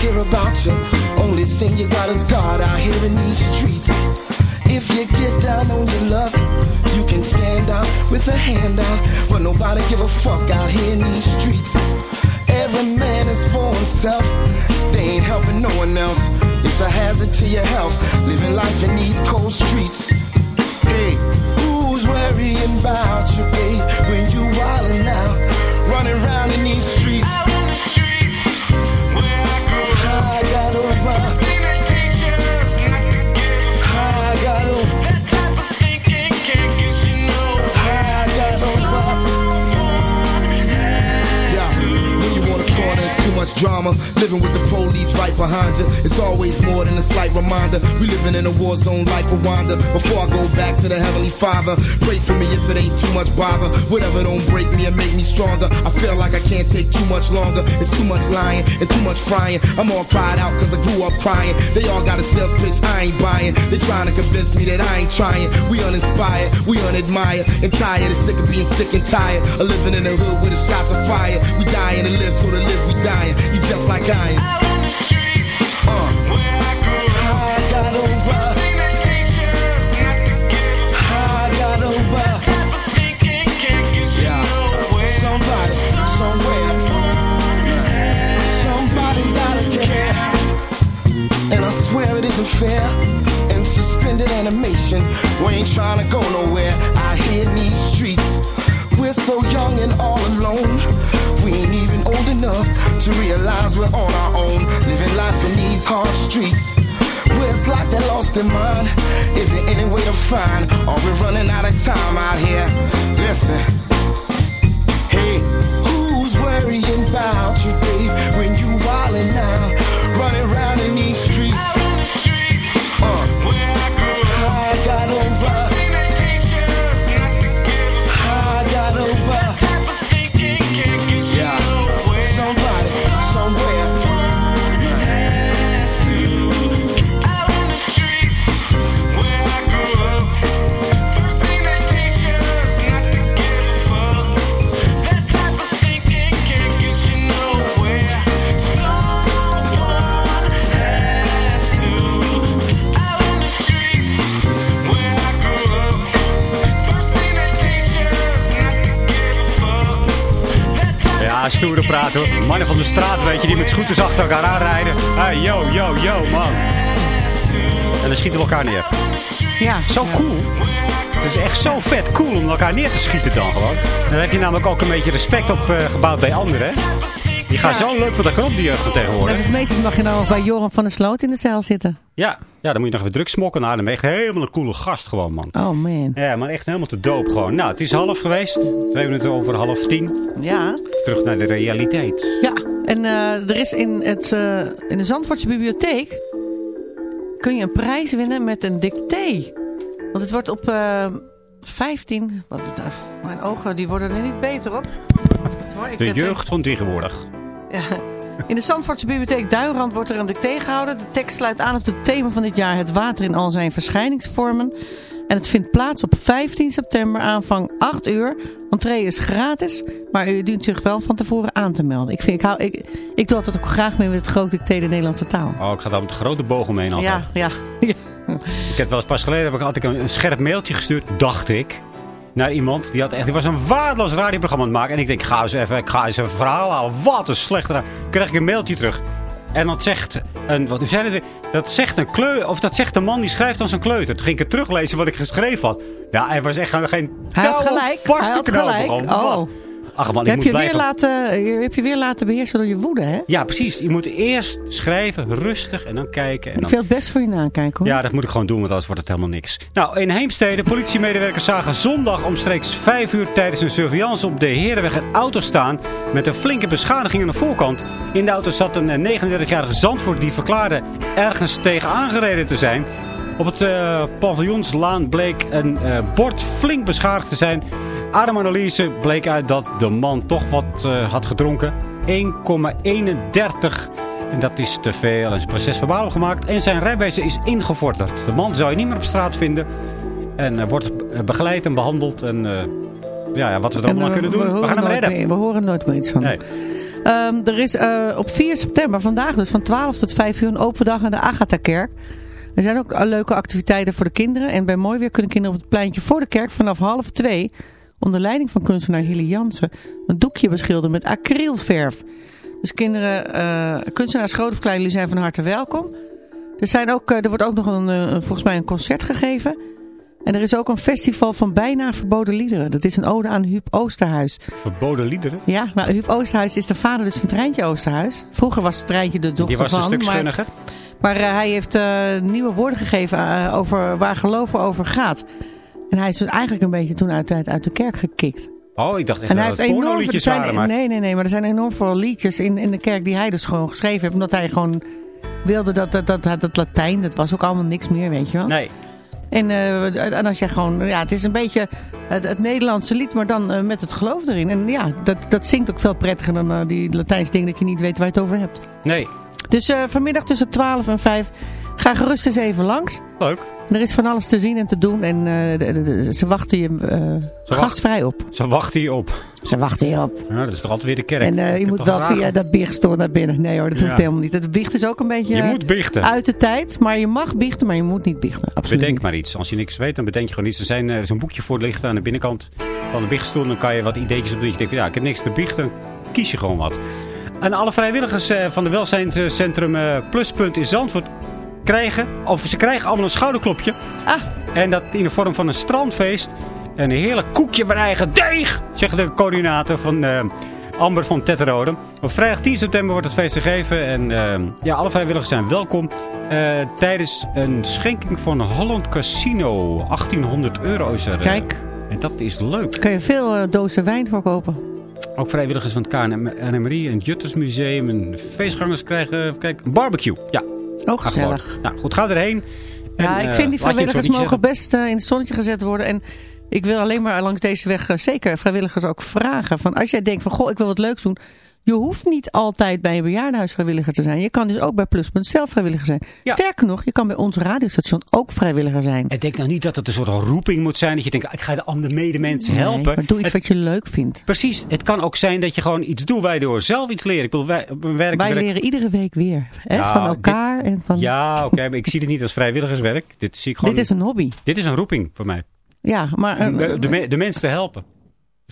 care about you. Only thing you got is God out here in these streets. If you get down on your luck, you can stand out with a hand out. But nobody give a fuck out here in these streets. Every man is for himself. They ain't helping no one else. It's a hazard to your health. Living life in these cold streets. Hey, who's worrying about you, babe? When you wildin' out, running around in these streets. Behind you. It's always more than a slight reminder. We living in a war zone like Rwanda. Before I go back to the Heavenly Father, pray for me if it ain't too much bother. Whatever don't break me and make me stronger. I feel like I can't take too much longer. It's too much lying and too much frying. I'm all cried out cause I grew up crying. They all got a sales pitch I ain't buying. They trying to convince me that I ain't trying. We uninspired, we unadmired, and tired and sick of being sick and tired. Of living in the hood with the shots of fire. We dying to live, so to live we dying. You just like I am. Swear it isn't fair. And suspended animation. We ain't trying to go nowhere. I hear in these streets. We're so young and all alone. We ain't even old enough to realize we're on our own. Living life in these hard streets. Where it's like they're lost in mind. Is there any way to find? Are we running out of time out here? Listen. Hey, who's worrying about you, babe? When you're wildin' out, stoere hoor. Mannen van de straat, weet je, die met scooters achter elkaar aanrijden. Hey, yo, yo, yo, man. En dan schieten we elkaar neer. Ja. Zo cool. Het is echt zo vet cool om elkaar neer te schieten dan gewoon. Dan heb je namelijk ook een beetje respect op gebouwd bij anderen, hè? Die gaan Ja. zo leuk met elkaar op, die jeugd Dat tegenwoordig. het meeste mag je nou nog bij Joran van der Sloot in de cel zitten. Ja, ja, dan moet je nog even druk smokken. Dan ben je echt helemaal een coole gast gewoon, man. Oh man. Ja, maar echt helemaal te doop gewoon. Nou, het is half geweest. Twee minuten over half tien. Ja. Terug naar de realiteit. Ja, en eh, er is in, het, eh, in de Zandvoortse bibliotheek kun je een prijs winnen met een dicté. Want het wordt op eh 15... Wat, mijn ogen die worden er niet beter op. Ik De jeugd van tegenwoordig. Ja. In de Zandvoortse bibliotheek Duinrand wordt er een dicté gehouden. De tekst sluit aan op het thema van dit jaar, het water in al zijn verschijningsvormen. En het vindt plaats op 15 september, aanvang 8 uur. Entree is gratis, maar u dient zich wel van tevoren aan te melden. Ik, vind, ik, hou, ik, ik doe altijd ook graag mee met het groot dicté de Nederlandse taal. Oh, ik ga daar met de grote boog omheen altijd. Ja, ja. ja. Ik heb wel eens pas geleden heb ik, een, een scherp mailtje gestuurd, dacht ik. Naar iemand, die, had echt, die was een waardeloos radioprogramma aan het maken. En ik denk, ga eens even, ik ga eens een verhaal halen. Wat een slechte krijg ik een mailtje terug. En dat zegt een, wat, hoe zei het? Dat zegt een kleur, of dat zegt een man die schrijft als een kleuter. Toen ging ik het teruglezen wat ik geschreven had. Ja, hij was echt geen Hij had gelijk. Hij had gelijk. Oh. Ach man, ik heb, moet je blijven... weer laten, je heb je weer laten beheersen door je woede, hè? Ja, precies. Je moet eerst schrijven, rustig en dan kijken. En Ik dan... wil het best voor je nakijken, hoor. Ja, dat moet ik gewoon doen, want anders wordt het helemaal niks. Nou, in Heemstede, politiemedewerkers zagen zondag omstreeks 5 uur tijdens een surveillance op de Herenweg een auto staan met een flinke beschadiging aan de voorkant. In de auto zat een eh, 39-jarige Zandvoort die verklaarde ergens tegen aangereden te zijn. Op het eh, paviljoenslaan bleek een eh, bord flink beschadigd te zijn. Ademanalyse bleek uit dat de man toch wat eh, had gedronken. 1,31 en dat is te veel. En zijn proces verbaal gemaakt. En zijn rijbewijs is ingevorderd. De man zou je niet meer op straat vinden. En eh, wordt begeleid en behandeld. En eh, ja, ja, wat we er En, allemaal kunnen doen. We, horen gaan hem nooit redden. meer- we horen nooit meer iets van. Nee. Ehm, er is op 4 september, vandaag dus, van 12 tot 5 uur een open dag aan de Agatha-kerk. Er zijn ook leuke activiteiten voor de kinderen. En bij mooi weer kunnen kinderen op het pleintje voor de kerk vanaf half 2... onder leiding van kunstenaar Hilly Jansen... een doekje beschilderen met acrylverf. Dus kinderen, eh, kunstenaars groot of klein, jullie zijn van harte welkom. Er, zijn ook, eh, er wordt ook nog een, eh, een- volgens mij een concert gegeven... En er is ook een festival van bijna verboden liederen. Dat is een ode aan Huub Oosterhuis. Verboden liederen. Ja, maar Huub Oosterhuis is de vader dus van Treintje Oosterhuis. Vroeger was Treintje de dochter Die was van. een stuk maar schunniger. maar hij heeft nieuwe woorden gegeven over waar geloven over gaat. En hij is dus eigenlijk een beetje toen uit, uit, uit de kerk gekikt. Oh, ik dacht echt En hij dat heeft het enorm zijn, waren. Maar... nee, nee, nee, maar er zijn enorm veel liedjes in, in de kerk die hij dus gewoon geschreven heeft. Omdat hij gewoon wilde dat dat, dat, dat, dat Latijn, dat was ook allemaal niks meer, weet je wel. Nee. En, eh, en als jij gewoon, ja, het is een beetje het, het Nederlandse lied, maar dan eh, met het geloof erin. En ja, dat, dat zingt ook veel prettiger dan eh, die Latijns ding dat je niet weet waar je het over hebt. Nee. Dus vanmiddag tussen 12 en 5 ga gerust eens even langs. Leuk. Er is van alles te zien en te doen en eh, de- de- de- ze wachten je eh, gastvrij op. Ze wachten hier op. Ze wachten je op. Ja, dat is toch altijd weer de kerk. En eh, je moet wel via dat biechtstoel naar binnen. Nee hoor, dat Ja. hoeft helemaal niet. Het biecht is ook een beetje Je moet biechten. uit de tijd. Maar je mag biechten, maar je moet niet biechten. Absoluut Bedenk niet. maar iets. Als je niks weet, dan bedenk je gewoon iets. Er, zijn, er is een boekje voor liggen aan de binnenkant van de biechtstoel. Dan kan je wat ideetjes op doen. Je denkt, van, ja, ik heb niks te biechten. Kies je gewoon wat. En alle vrijwilligers van de welzijnscentrum Pluspunt in Zandvoort krijgen, of ze krijgen allemaal een schouderklopje. Ah. En dat in de vorm van een strandfeest. En een heerlijk koekje van eigen deeg, zeggen de coördinator van eh, Amber van Tetterode. Op vrijdag 10 september wordt het feest gegeven. En eh, ja, alle vrijwilligers zijn welkom. eh, tijdens een schenking van Holland Casino. 1800 euro is er. Kijk. En dat is leuk. Kan je veel dozen wijn voor kopen. Ook vrijwilligers van het KNMRI, een Juttersmuseum, en feestgangers krijgen kijken, een barbecue. Ja. Oh, gezellig. Gewoon. Nou, goed, ga erheen. Ja, ik eh, vind die vrijwilligers mogen best eh, in het zonnetje gezet worden. En ik wil alleen maar langs deze weg eh, zeker vrijwilligers ook vragen. Van als jij denkt van, goh, ik wil wat leuks doen. Je hoeft niet altijd bij een bejaardenhuis vrijwilliger te zijn. Je kan dus ook bij Pluspunt zelf vrijwilliger zijn. Sterker nog, je kan bij ons radiostation ook vrijwilliger zijn. En denk nou niet dat het een soort roeping moet zijn. Dat je denkt, ik ga de andere medemensen Nee, helpen. maar doe iets Het- wat je leuk vindt. Precies. Het kan ook zijn dat je gewoon iets doet je door zelf iets leren. Ik bedoel, wij, werk... Wij werk- leren iedere week weer. Hè? Ja, van elkaar en van... Ja, oké. maar ik zie het niet als vrijwilligerswerk. Dit zie ik gewoon... Dit is een hobby. Dit is een roeping voor mij. Ja, maar... eh, de, de, de mensen te helpen.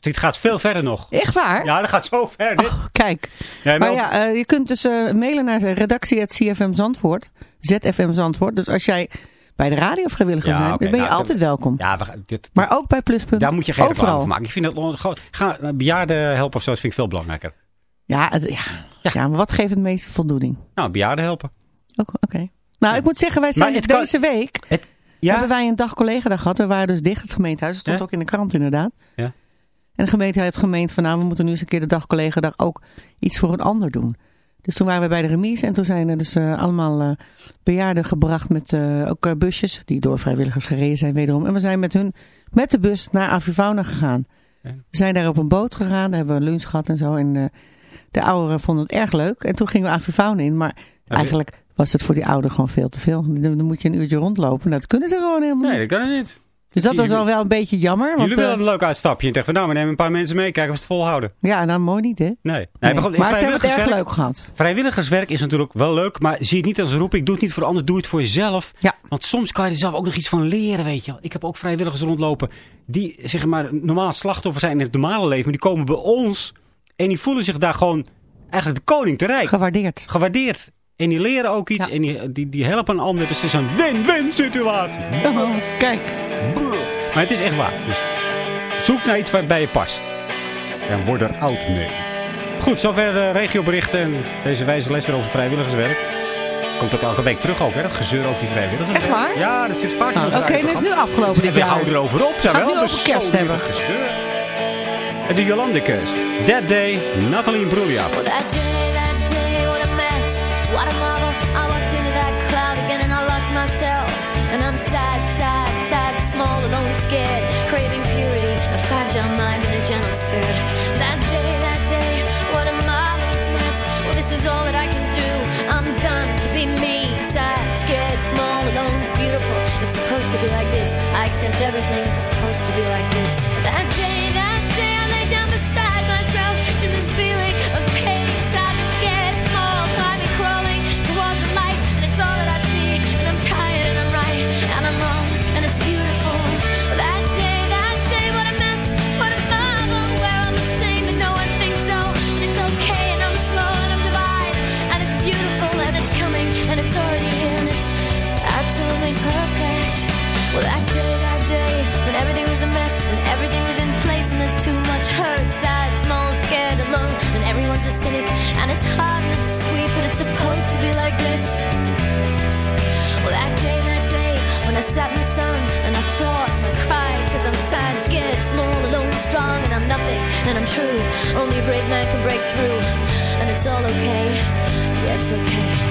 Dit gaat veel verder nog. Echt waar? Ja, dat gaat zo ver. Dit. Kijk. Maar wel- ja, eh, je kunt dus eh, mailen naar redactie.cfm Zandvoort. ZFM Zandvoort. Dus als jij bij de radio vrijwilliger Ja, bent, oké, dan ben je nou, altijd welkom. Ja, we dit, Maar ook bij Pluspunt. daar moet je geen Overal. van maken. Ik vind dat gewoon... Ga eh, bejaarden helpen of zo, dat vind ik veel belangrijker. Ja, het- ja. ja. maar wat geeft het meeste voldoening? Nou, bejaarden helpen. Ook- Oké. Nou, ik moet zeggen, wij zijn kan- deze week... Hebben wij een dag collega gehad. We waren dus dicht, het gemeentehuis. Dat stond ook in de krant inderdaad. Ja. En de gemeente heeft gemeend van nou, we moeten nu eens een keer de dag collega dag ook iets voor een ander doen. Dus toen waren we bij de remise en toen zijn er dus eh, allemaal eh, bejaarden gebracht met eh, ook busjes. Die door vrijwilligers gereden zijn wederom. En we zijn met hun, met de bus naar Avifauna gegaan. We zijn daar op een boot gegaan, daar hebben we lunch gehad en zo. En de ouderen vonden het erg leuk. En toen gingen we Avifauna in, maar eigenlijk was het voor die ouderen gewoon veel te veel. Dan, moet je een uurtje rondlopen. Dat kunnen ze gewoon helemaal Nee, niet. dat kan niet. Dus dat was al wel een beetje jammer. Want, Jullie willen eh, een leuk uitstapje. En zeggen van, nou, we nemen een paar mensen mee. Kijken of ze het volhouden. ja, nou mooi niet hè. Nee. nee, Nee. maar goed, Maar ze hebben het erg leuk gehad. Vrijwilligerswerk is natuurlijk wel leuk, maar zie het niet als een roeping. Doe het niet voor de ander, doe het voor jezelf. Ja. Want soms kan je er zelf ook nog iets van leren, weet je wel. Ik heb ook vrijwilligers rondlopen die zeg maar normaal slachtoffer zijn in het normale leven. Maar die komen bij ons en die voelen zich daar gewoon eigenlijk de koning te rijk. Gewaardeerd. Gewaardeerd. En die leren ook iets en die, die, die helpen een ander. Dus het is een win-win situatie. Oh, kijk. Maar het is echt waar. Dus zoek naar iets wat bij je past. En word er oud mee. Goed, zover de regioberichten en deze wijze les weer over vrijwilligerswerk. Komt ook elke week terug ook, hè? Dat gezeur over die vrijwilligers. Echt waar? Ja, dat zit vaak in ons Oké, dan is nu afgelopen dit We houden erover op, Gaat jawel. nu Dus over kerst hebben. gezeur. En de Jolandicus. That Day, Nathalie Imbruglia. Scared. Craving purity, a fragile mind and a gentle spirit. That day, that day, what a marvelous mess. Well, this is all that I can do. I'm done to be me. Sad, scared, small, alone, beautiful. It's supposed to be like this. I accept everything. It's supposed to be like this. That day, that day, I lay down beside myself in this feeling and everyone's a cynic and it's hard and it's sweet, but it's supposed to be like this. Well, that day, that day, when I sat in the sun and I thought and I cried, cause I'm sad, scared, small, alone, strong, and I'm nothing, and I'm true. Only a brave man can break through, and it's all okay. Yeah, it's okay.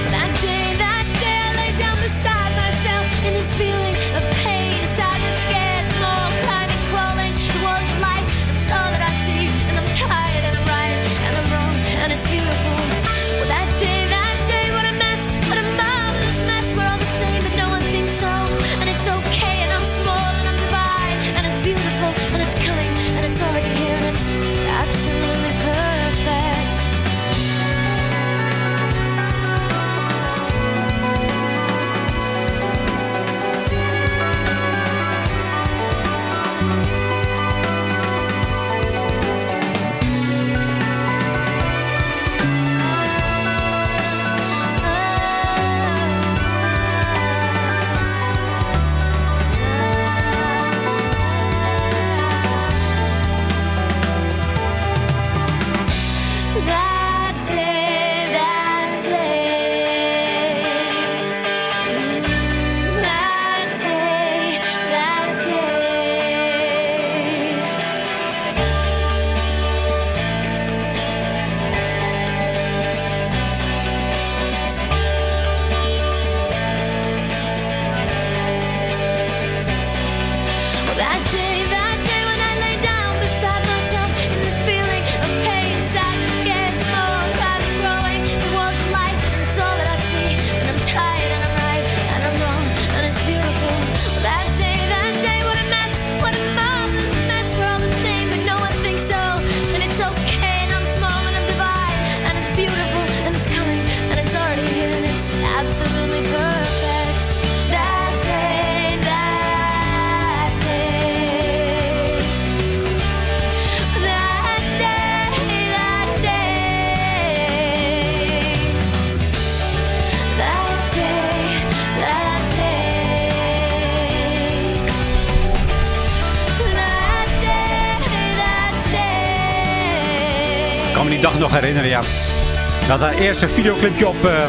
Dat haar eerste videoclipje op eh,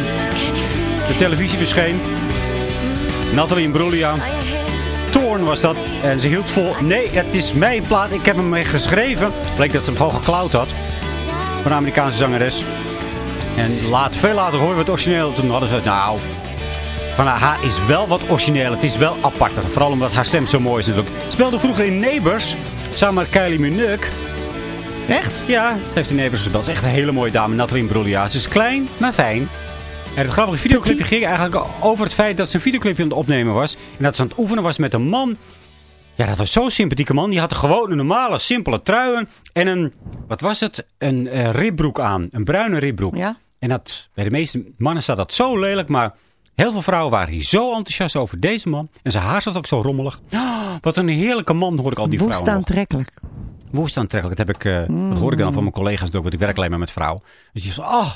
de televisie verscheen. Nathalie Imbruglia. Toorn was dat. En ze hield vol. Nee, het is mijn plaat. Ik heb hem mee geschreven. Bleek dat ze hem gewoon geklauwd had. Van een Amerikaanse zangeres. En later, veel later hoorden we het origineel. Toen hadden ze het, nou... Van haar is wel wat origineel. Het is wel aparter. Vooral omdat haar stem zo mooi is natuurlijk. Speelde vroeger in Neighbors. Samen met Kylie Minogue. Echt? Ja, ze heeft in Neighbors gespeeld. Ze is echt een hele mooie dame. Nathalie Imbruglia. Ze is klein, maar fijn. En het grappige videoclipje ging eigenlijk over het feit dat ze een videoclipje aan het opnemen was. En dat ze aan het oefenen was met een man. Ja, dat was zo'n sympathieke man. Die had gewoon een normale, simpele trui en een, wat was het? Een eh, ribbroek aan. Een bruine ribbroek. Ja. En dat, bij de meeste mannen staat dat zo lelijk, maar heel veel vrouwen waren hier zo enthousiast over deze man. En zijn haar zat ook zo rommelig. Ah, wat een heerlijke man, hoor ik al die Woest vrouwen nog. Woest aantrekkelijk. Dat, heb ik, eh, dat hoor ik dan van mijn collega's ook, want ik werk alleen maar met vrouwen. Dus die zeggen, oh,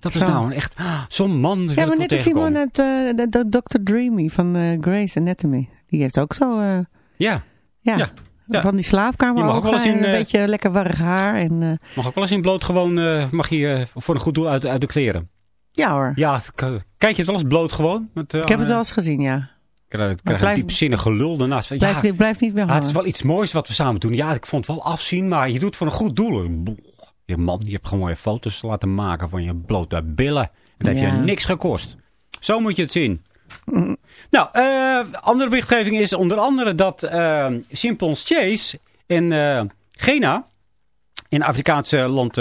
dat is Zo. nou een echt, ah, zo'n man. Ja, maar net als iemand uit eh, de, de Dr. Dreamy van eh, Grey's Anatomy. Die heeft ook zo... eh, Ja. ja. Van die slaapkamer Je mag ook wel eens en in, een eh, beetje lekker warrig haar. En, eh, Mag ook wel eens in bloot gewoon, eh, mag je eh, voor een goed doel uit, uit de kleren. ja hoor. Ja, kijk je het wel eens bloot gewoon? Met, eh, ik heb het eh, wel eens gezien, ja. Ik krijg, krijg een diepzinnig gelul daarnaast. Ja, niet, blijf niet meer ah, het is wel iets moois wat we samen doen. Ja, ik vond het wel afzien, maar je doet het voor een goed doel. Je man, je hebt gewoon mooie foto's laten maken van je blote billen. En dat heeft Ja. je niks gekost. Zo moet je het zien. Nou, eh, andere berichtgeving is onder andere dat eh chimpansees in eh Ghana, in het Afrikaanse land,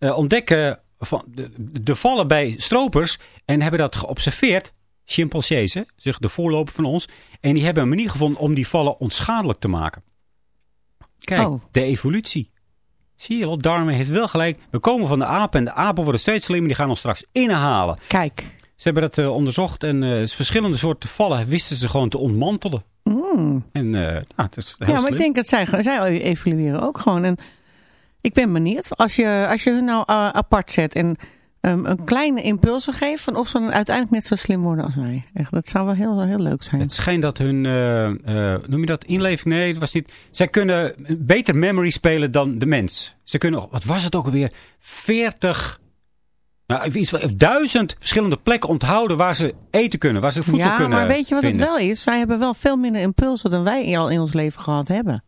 ontdekken van de, de vallen bij stropers. En hebben dat geobserveerd. Chimpansees, hè? Zeg de voorloper van ons. En die hebben een manier gevonden om die vallen onschadelijk te maken. Kijk, Oh. de evolutie. Zie je wel, Darwin heeft wel gelijk. We komen van de apen en de apen worden steeds slimmer. Die gaan ons straks inhalen. Kijk. Ze hebben dat eh, onderzocht en eh, verschillende soorten vallen wisten ze gewoon te ontmantelen. Mm. En eh, nou, het is heel Ja, maar slim. ik denk dat zij, zij evalueren ook gewoon. En ik ben benieuwd, als je, als je hun nou apart zet en ehm, een kleine impulsen geeft, van of ze dan uiteindelijk net zo slim worden als wij. Echt, dat zou wel heel, heel leuk zijn. Het schijnt dat hun, eh, eh, noem je dat inleving? Nee, dat was niet. Zij kunnen beter memory spelen dan de mens. Ze kunnen, wat was het ook alweer? 40, nou, iets van duizend verschillende plekken onthouden waar ze eten kunnen, waar ze voedsel ja, kunnen maar weet je wat vinden. het wel is? Zij hebben wel veel minder impulsen dan wij al in ons leven gehad hebben.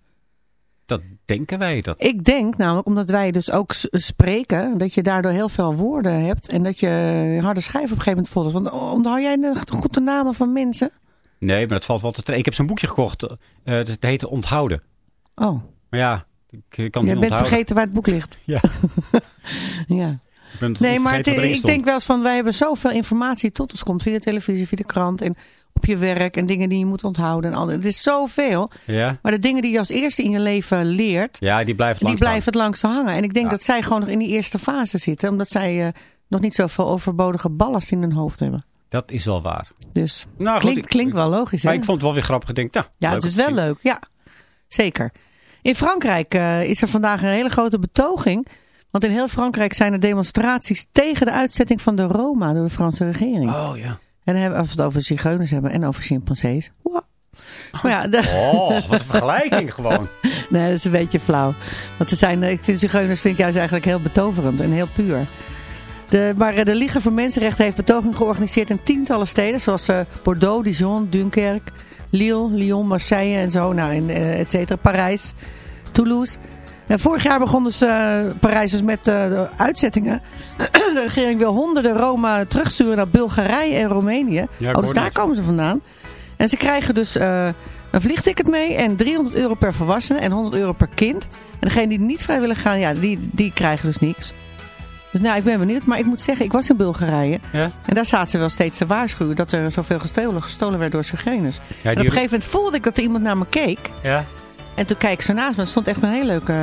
Dat denken wij. Dat. Ik denk namelijk, omdat wij dus ook spreken, dat je daardoor heel veel woorden hebt en dat je harde schijf op een gegeven moment voelt. Want oh, onthoud jij de- goed de namen van mensen? Nee, maar dat valt wel te tre- Ik heb zo'n boekje gekocht. eh dat heet Onthouden. Oh, Maar ja, ik, ik kan je bent onthouden. vergeten waar het boek ligt. Ja. ja. Ik ben Nee, maar het- ik denk wel eens van, wij hebben zoveel informatie tot ons komt via de televisie, via de krant en op je werk en dingen die je moet onthouden. En al. Het is zoveel. Ja? Maar de dingen die je als eerste in je leven leert, ja, die blijft die blijven het langste hangen. En ik denk Ja. dat zij gewoon nog in die eerste fase zitten, omdat zij eh, nog niet zoveel overbodige ballast in hun hoofd hebben. Dat is wel waar. Dus Nou, klinkt, ik- klinkt wel logisch, hè? Maar ik vond het wel weer grappig. Ik denk, nou, Ja, het is wel leuk. Ja, zeker. In Frankrijk eh, is er vandaag een hele grote betoging. Want in heel Frankrijk zijn er demonstraties tegen de uitzetting van de Roma door de Franse regering. Oh ja. En dan hebben we als we het over zigeuners hebben en over chimpansees. Wow. Maar ja, de- Oh, wat een vergelijking gewoon. nee, dat is een beetje flauw. Want ze zijn, ik vind zigeuners vind ik juist eigenlijk heel betoverend en heel puur. De, maar eh, de Liga voor Mensenrechten heeft betoging georganiseerd in tientallen steden. Zoals eh, Bordeaux, Dijon, Dunkerque, Lille, Lyon, Marseille en zo. Nou, in, eh, et cetera. Parijs, Toulouse. En vorig jaar begon eh, Parijs dus met eh, de uitzettingen. de regering wil honderden Roma terugsturen naar Bulgarije en Roemenië. oh, dus daar het. komen ze vandaan. En ze krijgen dus eh, een vliegticket mee en 300 euro per volwassene en 100 euro per kind. En degene die niet vrijwillig gaan, ja, die, die krijgen dus niks. Dus nou, ik ben benieuwd. Maar ik moet zeggen, ik was in Bulgarije. Ja? En daar zaten ze wel steeds te waarschuwen dat er zoveel gestolen, gestolen werd door zigeuners. en op een gegeven moment voelde ik dat er iemand naar me keek. Ja? En toen kijk ik zo naast me. Er stond echt een heel leuk eh,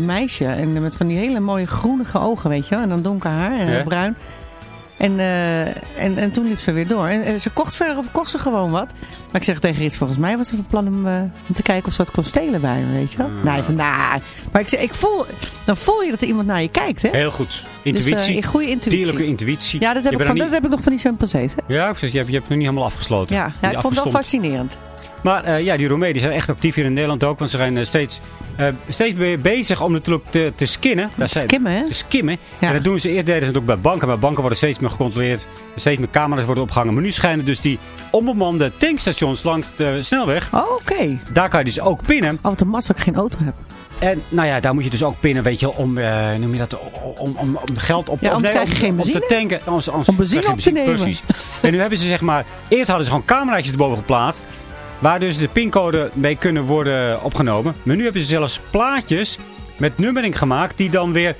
meisje. En met van die hele mooie groenige ogen, weet je wel. En dan donker haar en Ja. bruin. En, eh, en, en toen liep ze weer door. En, ze kocht verder kocht ze gewoon wat. Maar ik zeg tegen Rits, volgens mij was ze van plan om, eh, om te kijken of ze wat kon stelen bij me, weet je wel. Nee, van, nou. Maar ik zeg, ik voel, dan voel je dat er iemand naar je kijkt, hè. Heel goed. Intuïtie. Dus, goede intuïtie. Dierlijke intuïtie. Ja, dat heb, Je ik van, dat heb ik nog van die chimpansees, hè. Ja, precies. Je hebt, je hebt het nog niet helemaal afgesloten. Ja, ja ik vond het wel fascinerend. Maar eh, ja, die Romeinen zijn echt actief hier in Nederland ook. Want ze zijn eh, steeds, eh, steeds meer bezig om natuurlijk te, te skinnen. Daar zijn- Skimmen, hè? Te skimmen. Ja. En dat doen ze eerst deden ze het ook bij banken. Maar banken worden steeds meer gecontroleerd. Steeds meer camera's worden opgehangen. Maar nu schijnen dus die onbemande tankstations langs de snelweg. Oh, oké. Daar kan je dus ook pinnen. Oh, wat een massa dat ik geen auto heb. En nou ja, daar moet je dus ook pinnen, weet je, om, noem je dat, om, om, om geld op, Ja, of anders nee, krijg je om, geen om te tanken. Anders, anders Om benzine op te nemen. Precies. En nu hebben ze zeg maar, eerst hadden ze gewoon cameraatjes erboven geplaatst. Waar dus de pincode mee kunnen worden opgenomen. Maar nu hebben ze zelfs plaatjes met nummering gemaakt. Die dan weer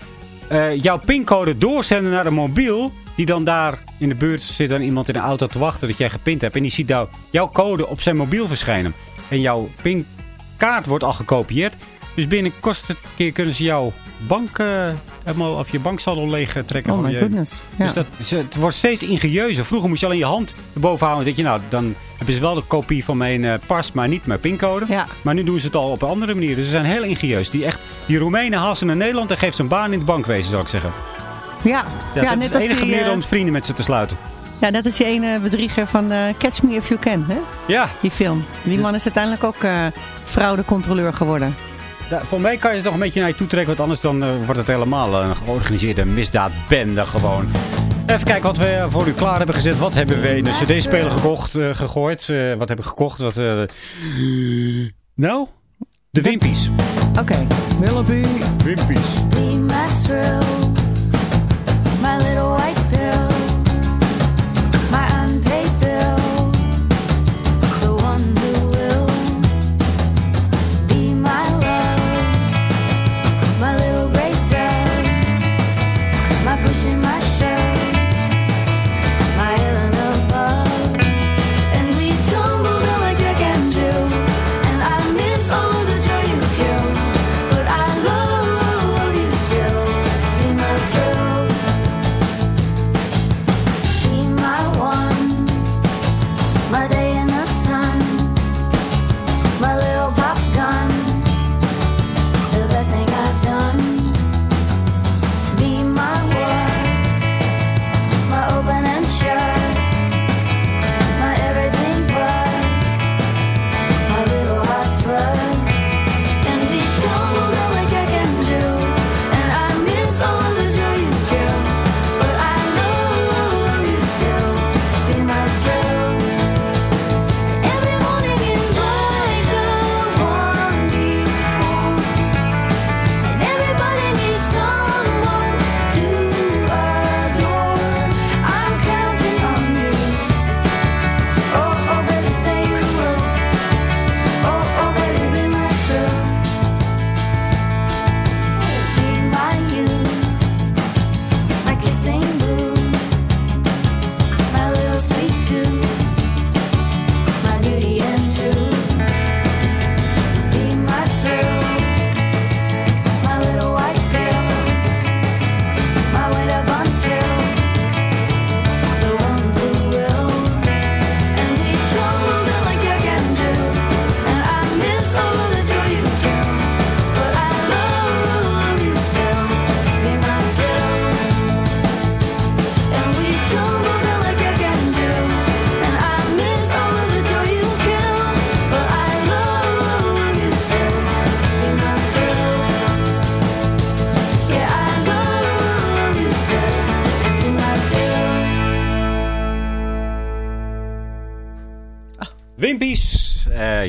eh, jouw pincode doorzenden naar een mobiel. Die dan daar in de buurt zit dan iemand in een auto te wachten dat jij gepint hebt. En die ziet jouw code op zijn mobiel verschijnen. En jouw pinkaart wordt al gekopieerd. Dus binnen kortste keer kunnen ze jouw bank eh, helemaal of je banksaldo leeg trekken. Oh van my je- goodness. Ja. Dus dat, het wordt steeds ingenieuzer. Vroeger moest je alleen je hand erboven houden. Dat je, nou, dan hebben ze wel de kopie van mijn eh, pas, maar niet mijn pincode. Ja. Maar nu doen ze het al op een andere manier. Dus ze zijn heel ingenieus. Die, echt, die Roemenen halen ze naar Nederland en geeft ze een baan in het bankwezen, zou ik zeggen. Ja, Ja, ja, dat net is de als enige die, manier eh, om vrienden met ze te sluiten. Ja, dat is die ene bedrieger van Catch Me If You Can, hè? Ja. Die film. Die man is uiteindelijk ook fraudecontroleur geworden. Da- voor mij kan je het nog een beetje naar je toe trekken, want anders dan, eh, wordt het helemaal een georganiseerde misdaadbende gewoon. Even kijken wat we eh, voor u klaar hebben gezet. Wat hebben we in een cd-speler gekocht, eh, gegooid? Eh, wat hebben we gekocht? Wat, eh, nou? De Wimpies. Oké. Willoughby. Wimpies. Be my thrill, my little white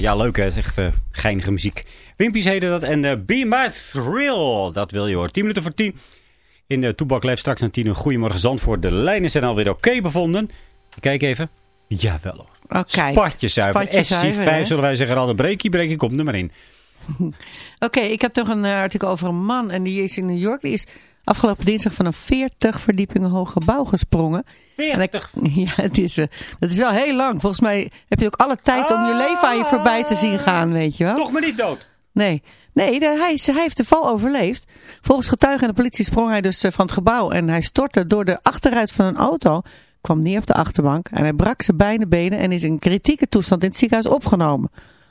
ja, leuk hè. Het is echt eh, geinige muziek. Wimpies heette dat. En eh Be My Thrill. Dat wil je hoor. 10 minuten voor 10. In de Toebak Leef straks aan 10 een goeiemorgen Zandvoort. De lijnen zijn alweer oké bevonden. Kijk even. Jawel hoor. Oh, kijk. Spatje zuiver. Spatje zuiver, hè? SC5 zullen wij zeggen. Al de breekie, breekie, komt nummer in. Oké, ik heb toch een eh, artikel over een man en die is in New York. Die is afgelopen dinsdag van een 40 verdiepingen hoog gebouw gesprongen. 40? Ja, het is, wel- dat is wel heel lang. Volgens mij heb je ook alle tijd om je leven aan je voorbij te zien gaan, weet je wel. Toch maar niet dood. Nee, nee de- hij, hij heeft de val overleefd. Volgens getuigen en de politie sprong hij dus eh, van het gebouw en hij stortte door de achteruit van een auto. Kwam neer op de achterbank en hij brak zijn beide benen en is in kritieke toestand in het ziekenhuis opgenomen.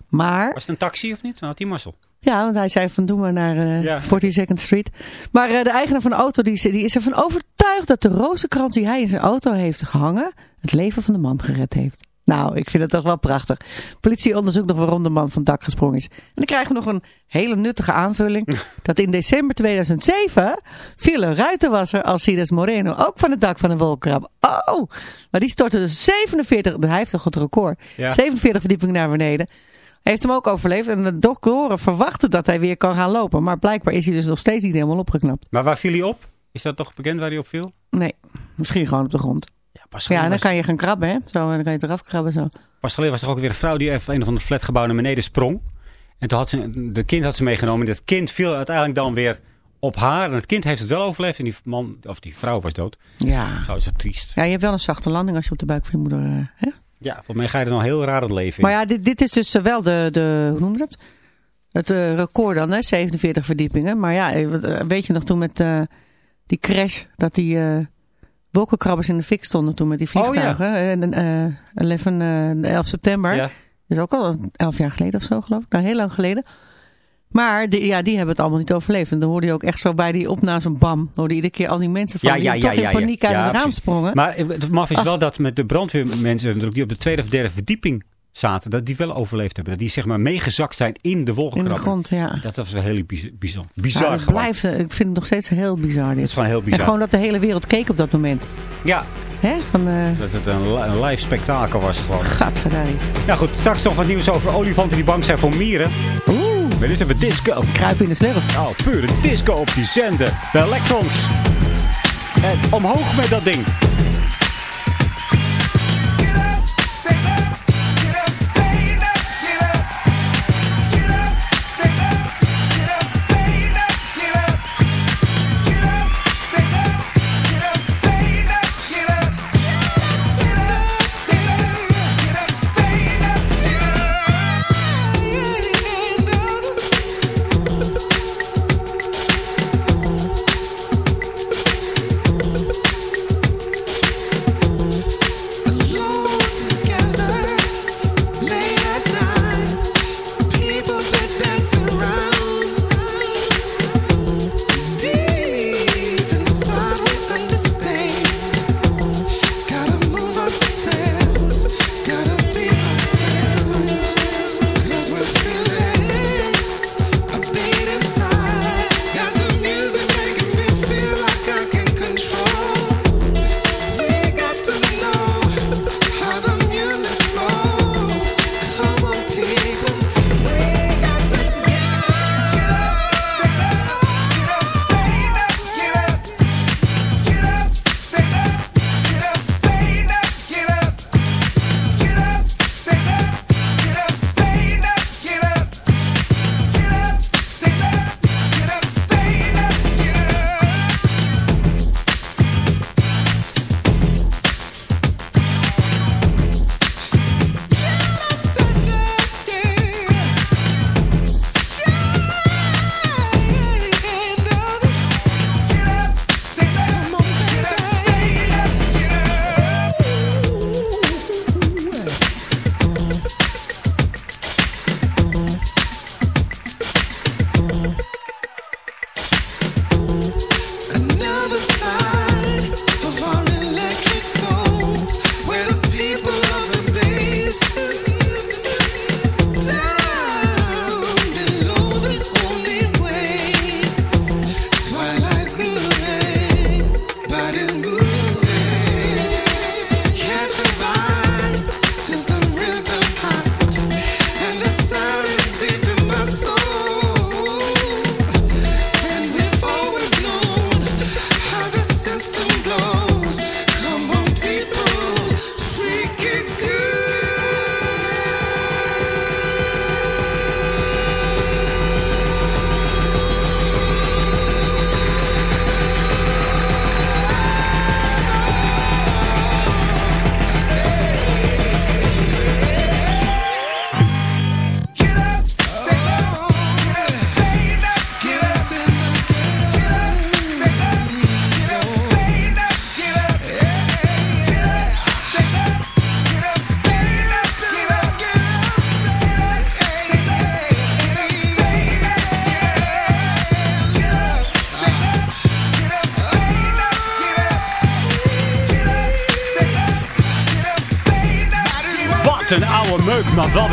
Maar... Was het een taxi of niet? Dan had hij mazzel. Ja, want hij zei van doe maar naar eh Ja. 42nd Street. Maar eh, de eigenaar van de auto die, is- die is ervan overtuigd dat de rozenkrans die hij in zijn auto heeft gehangen het leven van de man gered heeft. Nou, ik vind het toch wel prachtig. Politie onderzoekt nog waarom de man van het dak gesprongen is. En dan krijgen we nog een hele nuttige aanvulling. dat in december 2007 viel een ruitenwasser Alcides Moreno ook van het dak van een wolkenkrab. Oh, maar die stortte dus 47, hij heeft toch het record, Ja. 47 verdiepingen naar beneden. Heeft hem ook overleefd en de doktoren verwachten dat hij weer kan gaan lopen. Maar blijkbaar is hij dus nog steeds niet helemaal opgeknapt. Maar waar viel hij op? Is dat toch bekend waar hij op viel? Nee, misschien gewoon op de grond. Ja, pas Ja, en dan was- kan je gaan krabben, hè? Zo, en dan kan je eraf krabben zo. Pas geleden was er ook weer een vrouw die even een of ander flatgebouw naar beneden sprong. En toen had ze, de kind had ze meegenomen. En dat kind viel uiteindelijk dan weer op haar. En het kind heeft het wel overleefd. En die man, of die vrouw was dood. Ja. Zo is het triest. Ja, je hebt wel een zachte landing als je op de buik van je moeder... eh, hè? Ja, volgens mij ga je er nog heel raar het leven in. Maar ja, dit, dit is dus eh, wel de, de hoe noem je dat? Het eh, record dan, hè? 47 verdiepingen. Maar ja, eh, weet je nog toen met die crash, dat die eh, wolkenkrabbers in de fik stonden toen met die Oh, ja. vliegtuigen. En eh 11, eh, 11 september. Ja. Dat is ook al 11 jaar geleden of zo, geloof ik. Nou, heel lang geleden. Maar die, ja, die hebben het allemaal niet overleefd. En dan hoorde je ook echt zo bij die opnames een bam. Hoorde je iedere keer al die mensen van die toch in paniek uit het raam precies. sprongen. Maar het maf is Ach. wel dat met de brandweermensen die op de tweede of derde verdieping zaten, dat die wel overleefd hebben. Dat die zeg maar meegezakt zijn in de in de wolkenkrabber. grond, ja. Dat was wel heel bizar. Bizar, Ja, bizar het gewoon. blijft, eh, ik vind het nog steeds heel bizar dit. Het is gewoon heel bizar. En gewoon dat de hele wereld keek op dat moment. Ja, Hè? Van, eh dat het een, li- een live spektakel was gewoon. gadverdarie. Nou goed, straks nog wat nieuws over olifanten die bang zijn voor mieren. Oeh, dit is even disco. kruip in de slurf. Oh, pure disco op die zender. De Electrons. En omhoog met dat ding.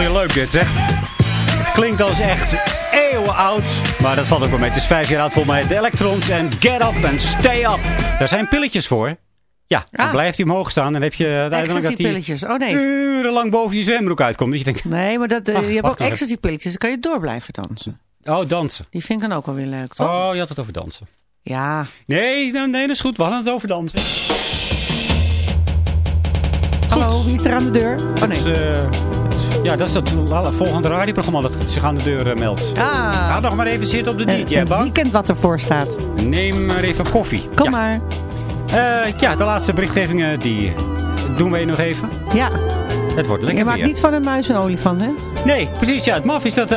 Weer leuk dit, zeg. Het klinkt als echt eeuwen oud. Maar dat valt ook wel mee. Het is vijf jaar oud volgens mij. De Electrons en Get Up and Stay Up. Daar zijn pilletjes voor. Ja, dan Ah. blijft hij omhoog staan. Dan heb je uiteindelijk dat hij Ecstasy-pilletjes. Oh nee. urenlang boven je zwembroek uitkomt. Dat je denkt, Nee, maar dat, eh, Ach, je hebt ook nog ecstasy-pilletjes. Dan kan je door blijven dansen. oh, dansen. Die vind ik dan ook wel weer leuk, toch? Oh, je had het over dansen. Ja. Nee, nee, nee, dat is goed. We hadden het over dansen. Hallo, wie is er aan de deur? Oh nee. Eh, ja, dat is dat volgende radioprogramma dat zich aan de deur eh, meldt. Ah. Ga nog maar even zitten op de Een- DJ, een weekend wat ervoor staat. Neem maar even koffie. Kom ja. maar. Eh, ja, de laatste berichtgevingen die doen we nog even. Ja. Het wordt Je lekker maakt weer. niet van een muis een olifant, hè? Nee, precies. Ja, het maf is dat